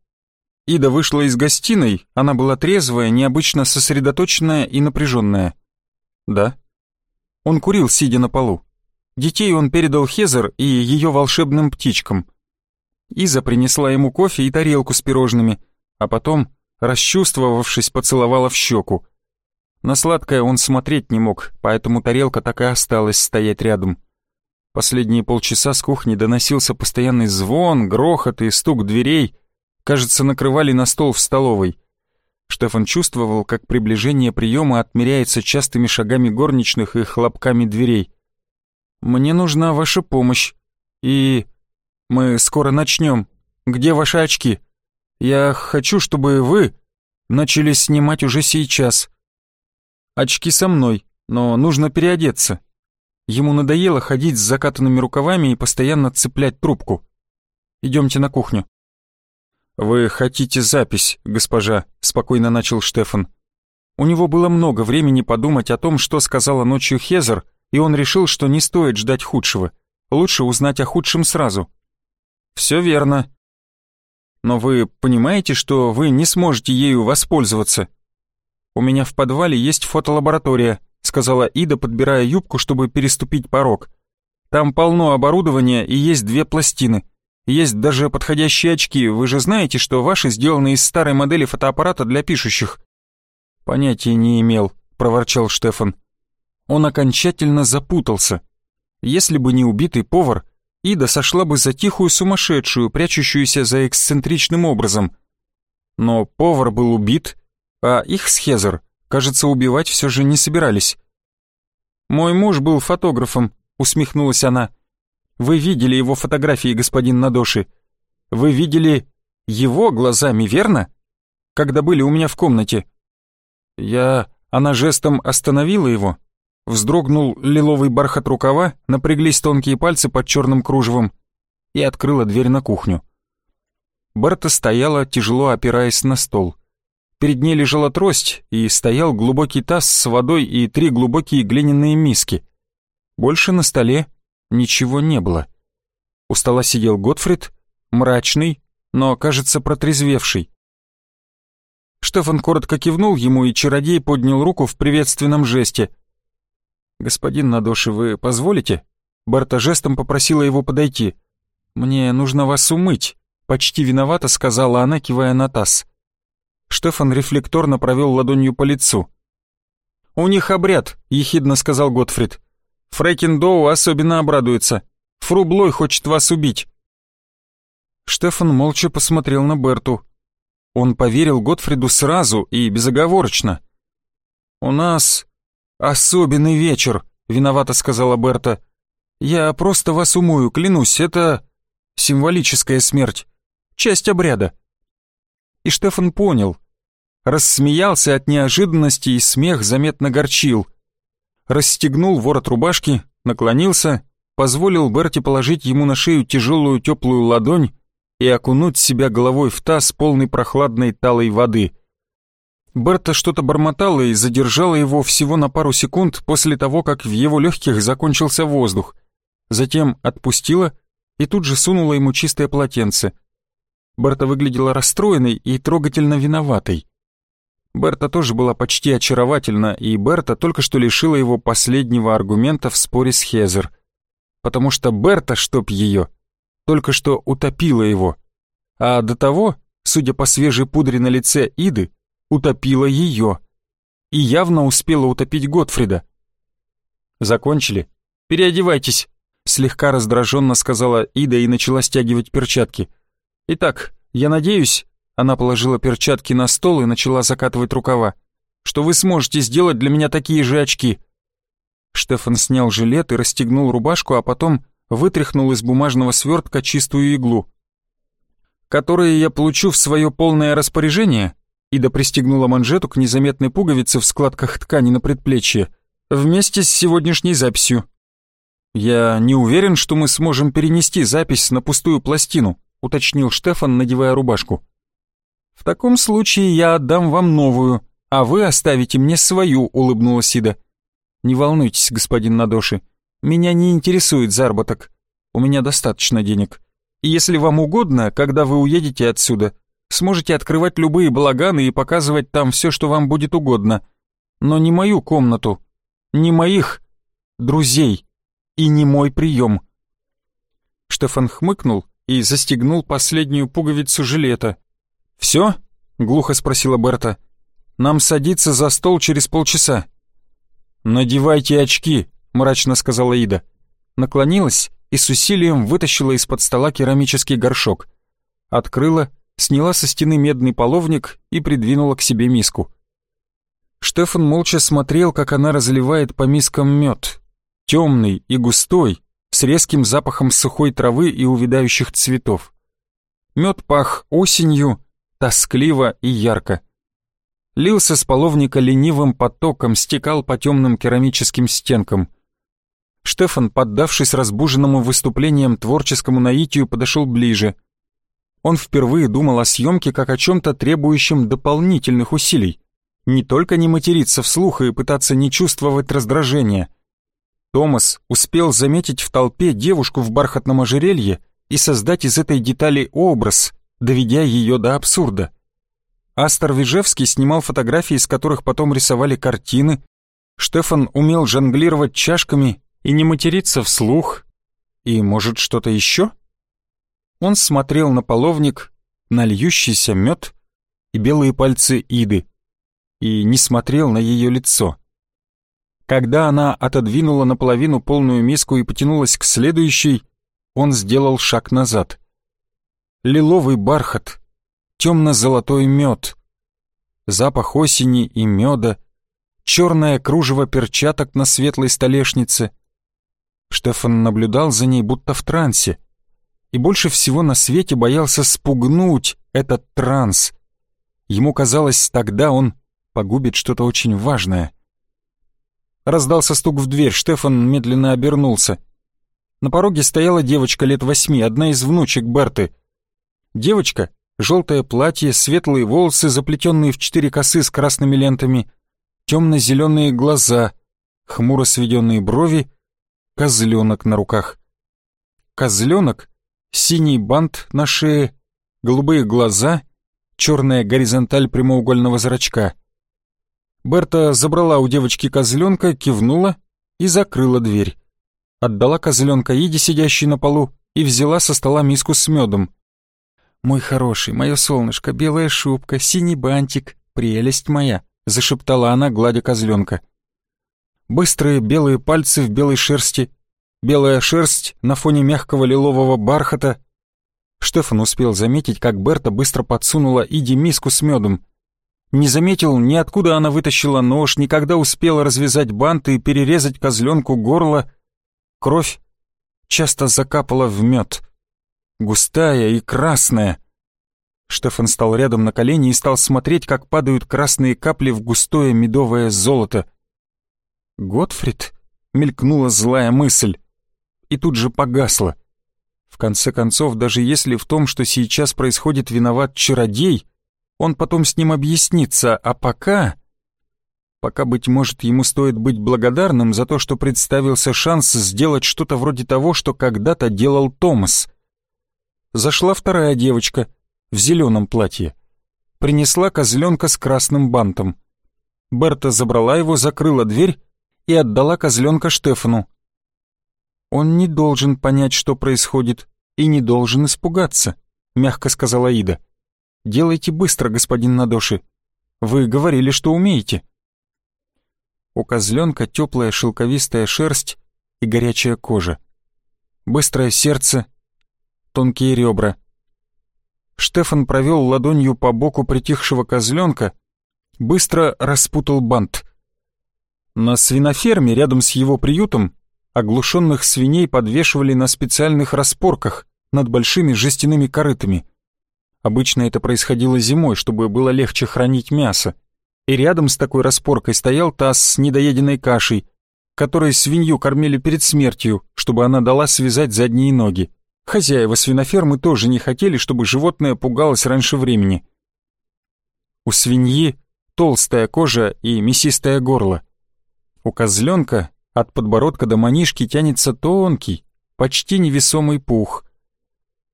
Ида вышла из гостиной, она была трезвая, необычно сосредоточенная и напряженная. «Да». Он курил, сидя на полу. Детей он передал Хезер и ее волшебным птичкам. Иза принесла ему кофе и тарелку с пирожными, а потом, расчувствовавшись, поцеловала в щеку. На сладкое он смотреть не мог, поэтому тарелка так и осталась стоять рядом. Последние полчаса с кухни доносился постоянный звон, грохот и стук дверей — Кажется, накрывали на стол в столовой. Штефан чувствовал, как приближение приема отмеряется частыми шагами горничных и хлопками дверей. «Мне нужна ваша помощь. И... мы скоро начнем. Где ваши очки? Я хочу, чтобы вы начали снимать уже сейчас. Очки со мной, но нужно переодеться. Ему надоело ходить с закатанными рукавами и постоянно цеплять трубку. Идемте на кухню. «Вы хотите запись, госпожа», — спокойно начал Штефан. У него было много времени подумать о том, что сказала ночью Хезер, и он решил, что не стоит ждать худшего. Лучше узнать о худшем сразу. «Все верно. Но вы понимаете, что вы не сможете ею воспользоваться?» «У меня в подвале есть фотолаборатория», — сказала Ида, подбирая юбку, чтобы переступить порог. «Там полно оборудования и есть две пластины. Есть даже подходящие очки. Вы же знаете, что ваши сделаны из старой модели фотоаппарата для пишущих». «Понятия не имел», — проворчал Штефан. Он окончательно запутался. Если бы не убитый повар, Ида сошла бы за тихую сумасшедшую, прячущуюся за эксцентричным образом. Но повар был убит, а их с Хезер, кажется, убивать все же не собирались. «Мой муж был фотографом», — усмехнулась она. Вы видели его фотографии, господин Надоши. Вы видели его глазами, верно? Когда были у меня в комнате. Я... Она жестом остановила его. Вздрогнул лиловый бархат рукава, напряглись тонкие пальцы под черным кружевом и открыла дверь на кухню. Берта стояла, тяжело опираясь на стол. Перед ней лежала трость, и стоял глубокий таз с водой и три глубокие глиняные миски. Больше на столе ничего не было. У стола сидел Готфрид, мрачный, но, кажется, протрезвевший. Штефан коротко кивнул ему, и чародей поднял руку в приветственном жесте. «Господин Надоши, вы позволите?» Барта жестом попросила его подойти. «Мне нужно вас умыть», — почти виновата сказала она, кивая на таз. Штефан рефлекторно провел ладонью по лицу. «У них обряд», — ехидно сказал Готфрид. Фрэкин особенно обрадуется. Фрублой хочет вас убить». Штефан молча посмотрел на Берту. Он поверил Готфриду сразу и безоговорочно. «У нас особенный вечер», — виновато сказала Берта. «Я просто вас умою, клянусь, это символическая смерть, часть обряда». И Штефан понял. Рассмеялся от неожиданности, и смех заметно горчил расстегнул ворот рубашки, наклонился, позволил Берти положить ему на шею тяжелую теплую ладонь и окунуть себя головой в таз полный прохладной талой воды. Берта что-то бормотала и задержала его всего на пару секунд после того, как в его легких закончился воздух. Затем отпустила и тут же сунула ему чистое полотенце. Берта выглядела расстроенной и трогательно виноватой. Берта тоже была почти очаровательна, и Берта только что лишила его последнего аргумента в споре с Хезер. потому что Берта, чтоб ее, только что утопила его. А до того, судя по свежей пудре на лице Иды, утопила ее. И явно успела утопить Готфрида. «Закончили? Переодевайтесь», — слегка раздраженно сказала Ида и начала стягивать перчатки. «Итак, я надеюсь...» Она положила перчатки на стол и начала закатывать рукава. «Что вы сможете сделать для меня такие же очки?» Штефан снял жилет и расстегнул рубашку, а потом вытряхнул из бумажного свертка чистую иглу. «Которые я получу в свое полное распоряжение?» Ида пристегнула манжету к незаметной пуговице в складках ткани на предплечье, вместе с сегодняшней записью. «Я не уверен, что мы сможем перенести запись на пустую пластину», уточнил Штефан, надевая рубашку. «В таком случае я отдам вам новую, а вы оставите мне свою», улыбнулась Ида. «Не волнуйтесь, господин Надоши, меня не интересует заработок. У меня достаточно денег. И если вам угодно, когда вы уедете отсюда, сможете открывать любые балаганы и показывать там все, что вам будет угодно. Но не мою комнату, не моих друзей и не мой прием». Штефан хмыкнул и застегнул последнюю пуговицу жилета. «Все?» — глухо спросила Берта. «Нам садиться за стол через полчаса». «Надевайте очки», — мрачно сказала Ида. Наклонилась и с усилием вытащила из-под стола керамический горшок. Открыла, сняла со стены медный половник и придвинула к себе миску. Штефан молча смотрел, как она разливает по мискам мед. Темный и густой, с резким запахом сухой травы и увядающих цветов. Мед пах осенью, тоскливо и ярко лился с половника ленивым потоком, стекал по темным керамическим стенкам. Штефан, поддавшись разбуженному выступлением творческому наитию, подошел ближе. Он впервые думал о съемке как о чем-то требующем дополнительных усилий. Не только не материться вслух и пытаться не чувствовать раздражения. Томас успел заметить в толпе девушку в бархатном ожерелье и создать из этой детали образ, доведя ее до абсурда. Астер Вижевский снимал фотографии, из которых потом рисовали картины. Штефан умел жонглировать чашками и не материться вслух. И, может, что-то еще? Он смотрел на половник, на льющийся мед и белые пальцы Иды, и не смотрел на ее лицо. Когда она отодвинула наполовину полную миску и потянулась к следующей, он сделал шаг назад. Лиловый бархат — темно-золотой мед. Запах осени и меда, черное кружево перчаток на светлой столешнице. Штефан наблюдал за ней будто в трансе и больше всего на свете боялся спугнуть этот транс. Ему казалось, тогда он погубит что-то очень важное. Раздался стук в дверь, Штефан медленно обернулся. На пороге стояла девочка лет восьми, одна из внучек Берты. Девочка желтое платье, светлые волосы, заплетенные в четыре косы с красными лентами, темно-зеленые глаза, хмуро сведенные брови, козленок на руках. Козленок, синий бант на шее, голубые глаза, черная горизонталь прямоугольного зрачка. Берта забрала у девочки козленка, кивнула и закрыла дверь. Отдала козленка Иде, сидящей на полу, и взяла со стола миску с медом. «Мой хороший, мое солнышко, белая шубка, синий бантик, прелесть моя», — зашептала она, гладя козленка. Быстрые белые пальцы в белой шерсти, белая шерсть на фоне мягкого лилового бархата. Штефан успел заметить, как Берта быстро подсунула Иди миску с медом. Не заметил ни откуда она вытащила нож, ни когда успела развязать банты и перерезать козленку горло. Кровь часто закапала в мед густая и красная. Штефан стал рядом на колени и стал смотреть, как падают красные капли в густое медовое золото. «Готфрид?» — мелькнула злая мысль. И тут же погасла. В конце концов, даже если в том, что сейчас происходит, виноват чародей, он потом с ним объяснится, а пока... Пока, быть может, ему стоит быть благодарным за то, что представился шанс сделать что-то вроде того, что когда-то делал Томас — зашла вторая девочка в зеленом платье. Принесла козленка с красным бантом. Берта забрала его, закрыла дверь и отдала козленка Штефану. Он не должен понять, что происходит, и не должен испугаться, мягко сказала Ида. Делайте быстро, господин Надоши. Вы говорили, что умеете. У козленка теплая шелковистая шерсть и горячая кожа. Быстрое сердце, тонкие ребра. Штефан провел ладонью по боку притихшего козленка, быстро распутал бант. На свиноферме рядом с его приютом оглушенных свиней подвешивали на специальных распорках над большими жестяными корытами. Обычно это происходило зимой, чтобы было легче хранить мясо и рядом с такой распоркой стоял таз с недоеденной кашей, которой свинью кормили перед смертью, чтобы она дала связать задние ноги. Хозяева свинофермы тоже не хотели, чтобы животное пугалось раньше времени. У свиньи толстая кожа и мясистое горло. У козленка от подбородка до манишки тянется тонкий, почти невесомый пух.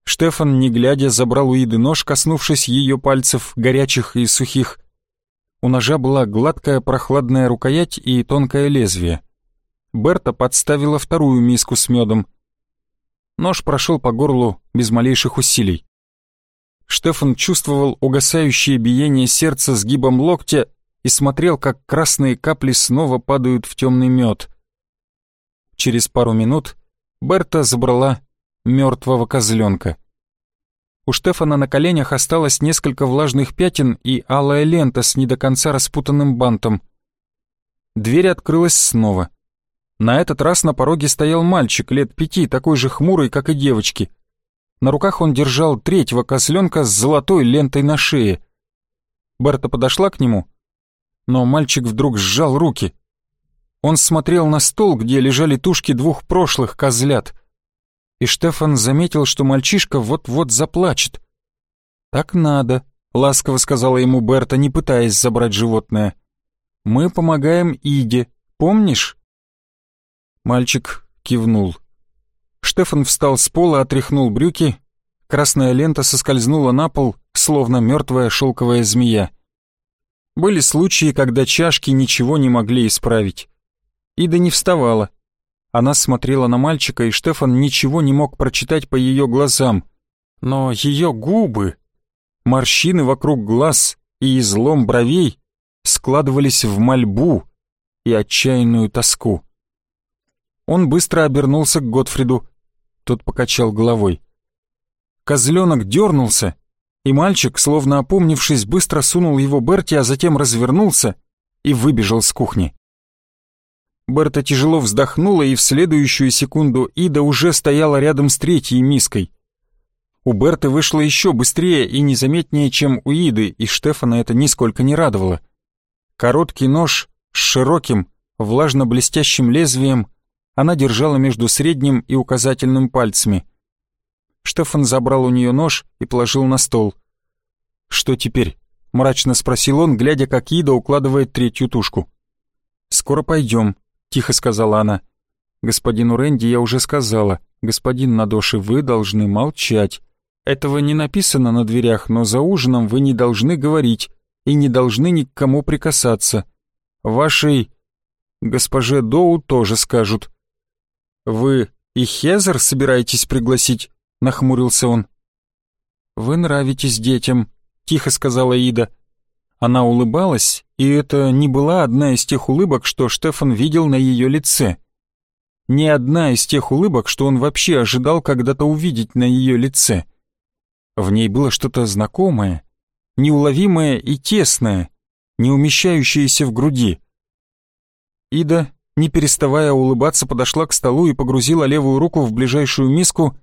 Штефан, не глядя, забрал у Иды нож, коснувшись ее пальцев, горячих и сухих, у ножа была гладкая прохладная рукоять и тонкое лезвие. Берта подставила вторую миску с медом. Нож прошел по горлу без малейших усилий. Штефан чувствовал угасающее биение сердца с гибом локтя и смотрел, как красные капли снова падают в темный мед. Через пару минут Берта забрала мертвого козленка. У Штефана на коленях осталось несколько влажных пятен и алая лента с не до конца распутанным бантом. Дверь открылась снова. На этот раз на пороге стоял мальчик лет пяти, такой же хмурый, как и девочки. На руках он держал третьего козленка с золотой лентой на шее. Берта подошла к нему, но мальчик вдруг сжал руки. Он смотрел на стол, где лежали тушки двух прошлых козлят — и Штефан заметил, что мальчишка вот-вот заплачет. «Так надо», — ласково сказала ему Берта, не пытаясь забрать животное. «Мы помогаем Иде, помнишь?» Мальчик кивнул. Штефан встал с пола, отряхнул брюки. Красная лента соскользнула на пол, словно мертвая шелковая змея. Были случаи, когда чашки ничего не могли исправить. Ида не вставала, она смотрела на мальчика, и Штефан ничего не мог прочитать по ее глазам. Но ее губы, морщины вокруг глаз и излом бровей складывались в мольбу и отчаянную тоску. Он быстро обернулся к Готфриду. Тот покачал головой. Козленок дернулся, и мальчик, словно опомнившись, быстро сунул его Берти, а затем развернулся и выбежал с кухни. Берта тяжело вздохнула, и в следующую секунду Ида уже стояла рядом с третьей миской. У Берты вышло еще быстрее и незаметнее, чем у Иды, и Штефана это нисколько не радовало. Короткий нож с широким, влажно-блестящим лезвием она держала между средним и указательным пальцами. Штефан забрал у нее нож и положил на стол. «Что теперь?» — мрачно спросил он, глядя, как Ида укладывает третью тушку. «Скоро пойдем», тихо сказала она. «Господину Рэнди я уже сказала. Господин Надоши, вы должны молчать. Этого не написано на дверях, но за ужином вы не должны говорить и не должны ни к кому прикасаться. Вашей госпоже Доу тоже скажут». «Вы и Хезер собираетесь пригласить?» — нахмурился он. «Вы нравитесь детям», — тихо сказала Ида. Она улыбалась, и это не была одна из тех улыбок, что Штефан видел на ее лице. Не одна из тех улыбок, что он вообще ожидал когда-то увидеть на ее лице. В ней было что-то знакомое, неуловимое и тесное, не умещающееся в груди. Ида, не переставая улыбаться, подошла к столу и погрузила левую руку в ближайшую миску,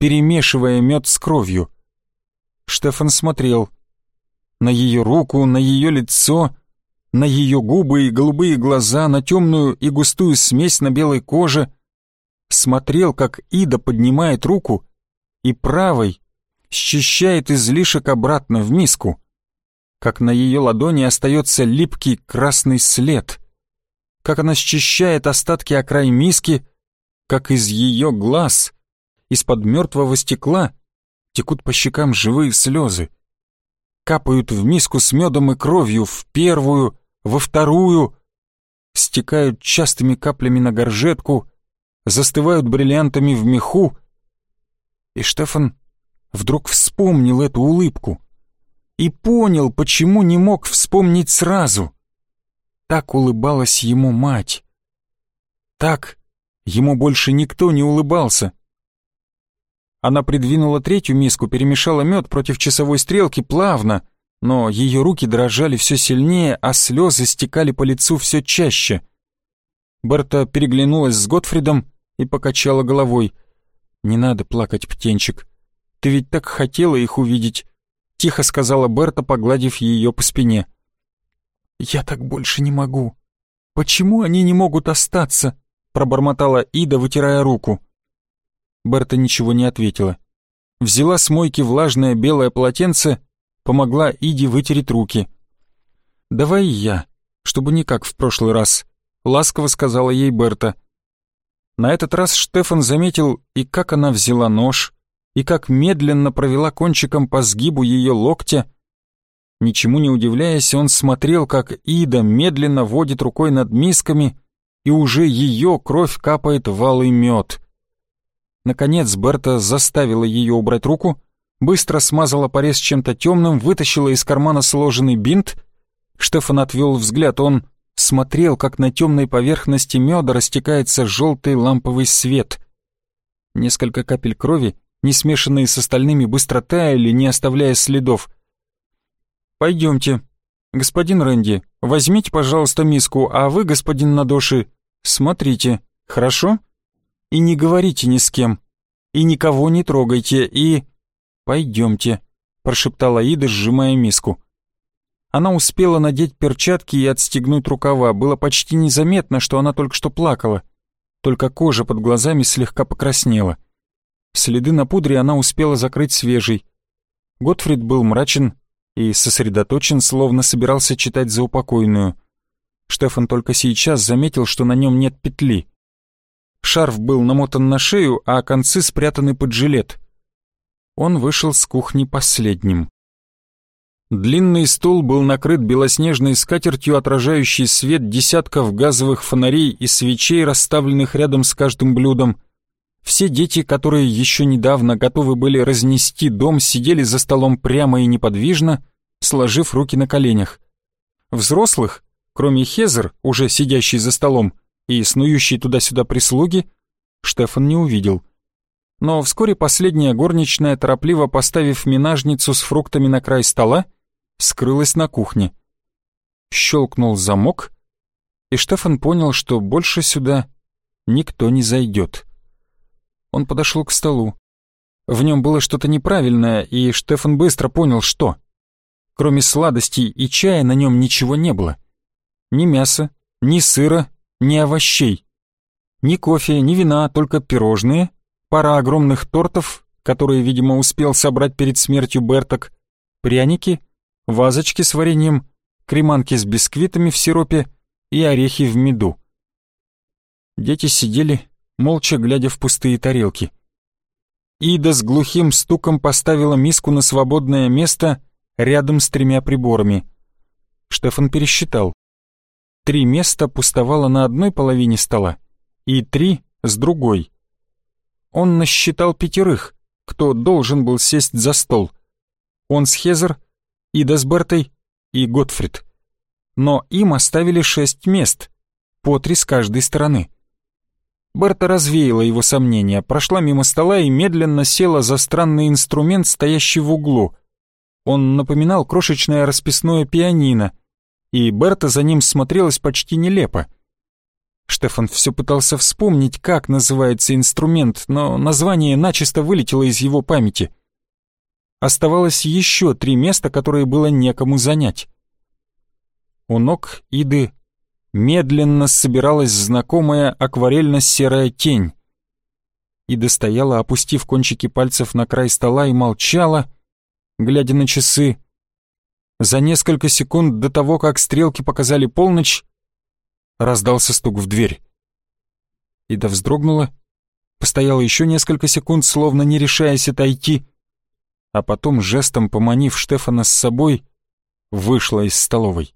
перемешивая мед с кровью. Штефан смотрел — на ее руку, на ее лицо, на ее губы и голубые глаза, на темную и густую смесь на белой коже. Смотрел, как Ида поднимает руку и правой счищает излишек обратно в миску, как на ее ладони остается липкий красный след, как она счищает остатки о миски, как из ее глаз, из-под мертвого стекла, текут по щекам живые слезы капают в миску с медом и кровью в первую, во вторую, стекают частыми каплями на горжетку, застывают бриллиантами в меху. И Штефан вдруг вспомнил эту улыбку и понял, почему не мог вспомнить сразу. Так улыбалась ему мать. Так ему больше никто не улыбался. Она придвинула третью миску, перемешала мед против часовой стрелки плавно, но ее руки дрожали все сильнее, а слезы стекали по лицу все чаще. Берта переглянулась с Готфридом и покачала головой. «Не надо плакать, птенчик. Ты ведь так хотела их увидеть», — тихо сказала Берта, погладив ее по спине. «Я так больше не могу. Почему они не могут остаться?» — пробормотала Ида, вытирая руку. Берта ничего не ответила. Взяла с мойки влажное белое полотенце помогла Иде вытереть руки. «Давай я, чтобы не как в прошлый раз», — ласково сказала ей Берта. На этот раз Штефан заметил и как она взяла нож, и как медленно провела кончиком по сгибу ее локтя. Ничему не удивляясь, он смотрел, как Ида медленно водит рукой над мисками, и уже ее кровь капает в мед. Наконец Берта заставила ее убрать руку, быстро смазала порез чем-то темным, вытащила из кармана сложенный бинт. Штефан отвел взгляд, он смотрел, как на темной поверхности меда растекается желтый ламповый свет. Несколько капель крови, не смешанные с остальными, быстро таяли, не оставляя следов. «Пойдемте. Господин Рэнди, возьмите, пожалуйста, миску, а вы, господин Надоши, смотрите, хорошо? И не говорите ни с кем, и никого не трогайте, и...» «Пойдемте», — прошептала Ида, сжимая миску. Она успела надеть перчатки и отстегнуть рукава. Было почти незаметно, что она только что плакала. Только кожа под глазами слегка покраснела. Следы на пудре она успела закрыть свежей. Готфрид был мрачен и сосредоточен, словно собирался читать заупокойную. Штефан только сейчас заметил, что на нем нет петли. Шарф был намотан на шею, а концы спрятаны под жилет он вышел с кухни последним. Длинный стол был накрыт белоснежной скатертью, отражающей свет десятков газовых фонарей и свечей, расставленных рядом с каждым блюдом. Все дети, которые еще недавно готовы были разнести дом, сидели за столом прямо и неподвижно, сложив руки на коленях. Взрослых, кроме Хезер, уже сидящей за столом, и снующей туда-сюда прислуги, Штефан не увидел — но вскоре последняя горничная, торопливо поставив минажницу с фруктами на край стола, скрылась на кухне. Щелкнул замок, и Штефан понял, что больше сюда никто не зайдет. Он подошел к столу. В нем было что-то неправильное, и Штефан быстро понял, что. Кроме сладостей и чая на нем ничего не было. Ни мяса, ни сыра, ни овощей. Ни кофе, ни вина, только пирожные — пара огромных тортов, которые, видимо, успел собрать перед смертью Берток, пряники, вазочки с вареньем, креманки с бисквитами в сиропе и орехи в меду. Дети сидели, молча глядя в пустые тарелки. Ида с глухим стуком поставила миску на свободное место рядом с тремя приборами. Штефан пересчитал. Три места пустовало на одной половине стола и три с другой он насчитал пятерых, кто должен был сесть за стол. Он с Хезер, Ида с Бертой и Готфрид. Но им оставили шесть мест, по три с каждой стороны. Берта развеяла его сомнения, прошла мимо стола и медленно села за странный инструмент, стоящий в углу. Он напоминал крошечное расписное пианино, и Берта за ним смотрелась почти нелепо — Штефан все пытался вспомнить, как называется инструмент, но название начисто вылетело из его памяти. Оставалось еще три места, которые было некому занять. У ног Иды медленно собиралась знакомая акварельно-серая тень. Ида стояла, опустив кончики пальцев на край стола и молчала, глядя на часы. За несколько секунд до того, как стрелки показали полночь, раздался стук в дверь. Ида вздрогнула, постояла еще несколько секунд, словно не решаясь отойти, а потом, жестом поманив Штефана с собой, вышла из столовой.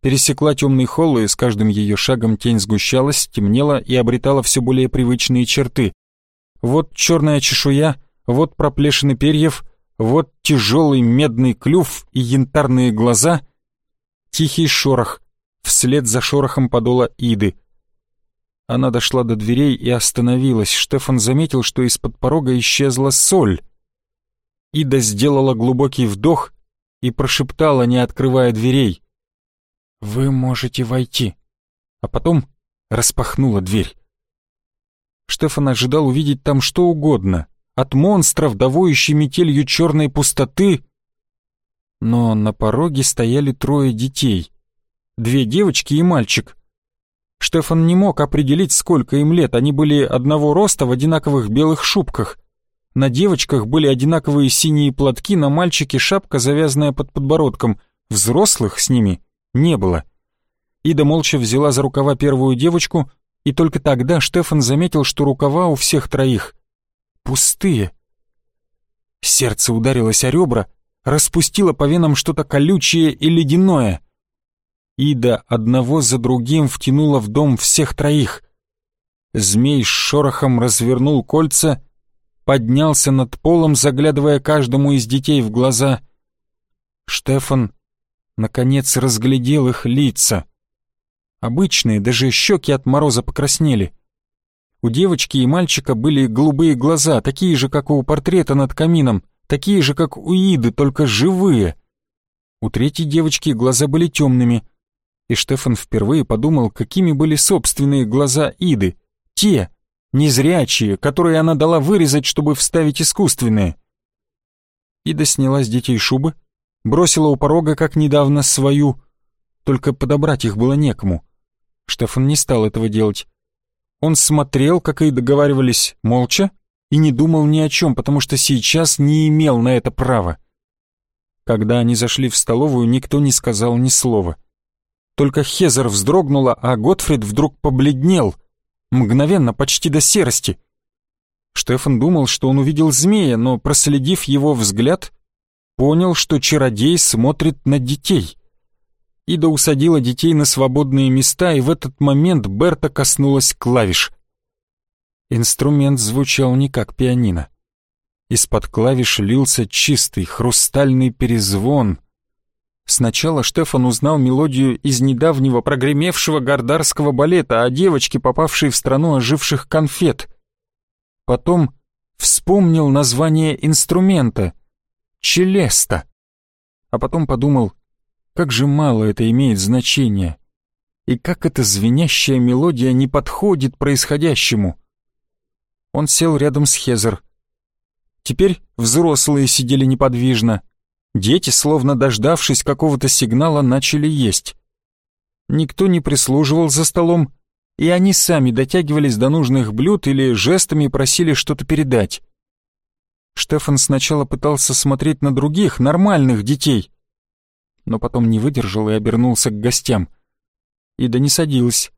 пересекла темный холл, и с каждым ее шагом тень сгущалась, темнела и обретала все более привычные черты. Вот черная чешуя, вот проплешины перьев, вот тяжелый медный клюв и янтарные глаза. Тихий шорох, вслед за шорохом подола Иды. Она дошла до дверей и остановилась. Штефан заметил, что из-под порога исчезла соль. Ида сделала глубокий вдох и прошептала, не открывая дверей. «Вы можете войти». А потом распахнула дверь. Штефан ожидал увидеть там что угодно, от монстров до воющей метелью черной пустоты. Но на пороге стояли трое детей. Две девочки и мальчик. Штефан не мог определить, сколько им лет, они были одного роста в одинаковых белых шубках. На девочках были одинаковые синие платки, на мальчике шапка, завязанная под подбородком. Взрослых с ними не было. Ида молча взяла за рукава первую девочку, и только тогда Штефан заметил, что рукава у всех троих пустые. Сердце ударилось о ребра, распустило по венам что-то колючее и ледяное. Ида одного за другим втянула в дом всех троих. Змей с шорохом развернул кольца, поднялся над полом, заглядывая каждому из детей в глаза. Штефан, наконец, разглядел их лица. Обычные, даже щеки от мороза покраснели. У девочки и мальчика были голубые глаза, такие же, как у портрета над камином, такие же, как у Иды, только живые. У третьей девочки глаза были темными, и Штефан впервые подумал, какими были собственные глаза Иды, те, незрячие, которые она дала вырезать, чтобы вставить искусственные. Ида сняла с детей шубы, бросила у порога, как недавно, свою, только подобрать их было некому. Штефан не стал этого делать. Он смотрел, как и договаривались, молча, и не думал ни о чем, потому что сейчас не имел на это права. Когда они зашли в столовую, никто не сказал ни слова. Только Хезер вздрогнула, а Готфрид вдруг побледнел, мгновенно, почти до серости. Штефан думал, что он увидел змея, но, проследив его взгляд, понял, что чародей смотрит на детей. Ида усадила детей на свободные места, и в этот момент Берта коснулась клавиш. Инструмент звучал не как пианино. Из-под клавиш лился чистый хрустальный перезвон. Сначала Штефан узнал мелодию из недавнего прогремевшего гардарского балета о девочке, попавшей в страну оживших конфет. Потом вспомнил название инструмента — «Челеста». А потом подумал, как же мало это имеет значения. И как эта звенящая мелодия не подходит происходящему. Он сел рядом с Хезер. Теперь взрослые сидели неподвижно. Дети, словно дождавшись какого-то сигнала, начали есть. Никто не прислуживал за столом, и они сами дотягивались до нужных блюд или жестами просили что-то передать. Штефан сначала пытался смотреть на других, нормальных детей, но потом не выдержал и обернулся к гостям. Ида не садилась.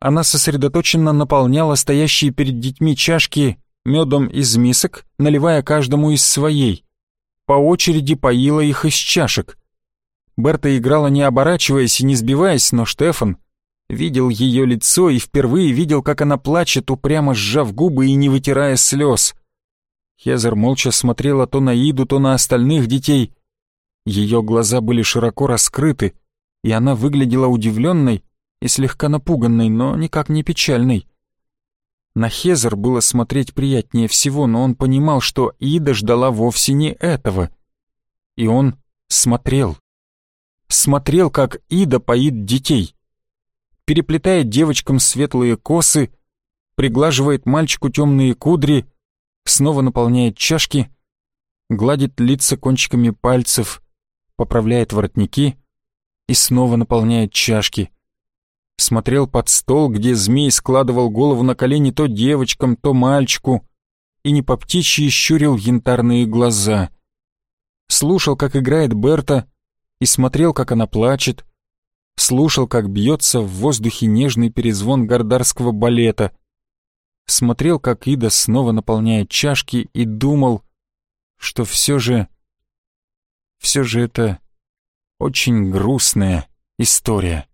Она сосредоточенно наполняла стоящие перед детьми чашки медом из мисок, наливая каждому из своей. По очереди поила их из чашек. Берта играла не оборачиваясь и не сбиваясь, но Штефан видел ее лицо и впервые видел, как она плачет, упрямо сжав губы и не вытирая слез. Хезер молча смотрела то на Иду, то на остальных детей, ее глаза были широко раскрыты, и она выглядела удивленной и слегка напуганной, но никак не печальной. На Хезер было смотреть приятнее всего, но он понимал, что Ида ждала вовсе не этого. И он смотрел. Смотрел, как Ида поит детей. Переплетает девочкам светлые косы, приглаживает мальчику темные кудри, снова наполняет чашки, гладит лица кончиками пальцев, поправляет воротники и снова наполняет чашки. Смотрел под стол, где змей складывал голову на колени то девочкам, то мальчику, и не по птичьи щурил янтарные глаза. Слушал, как играет Берта, и смотрел, как она плачет. Слушал, как бьется в воздухе нежный перезвон гардарского балета. Смотрел, как Ида снова наполняет чашки, и думал, что все же все же это очень грустная история.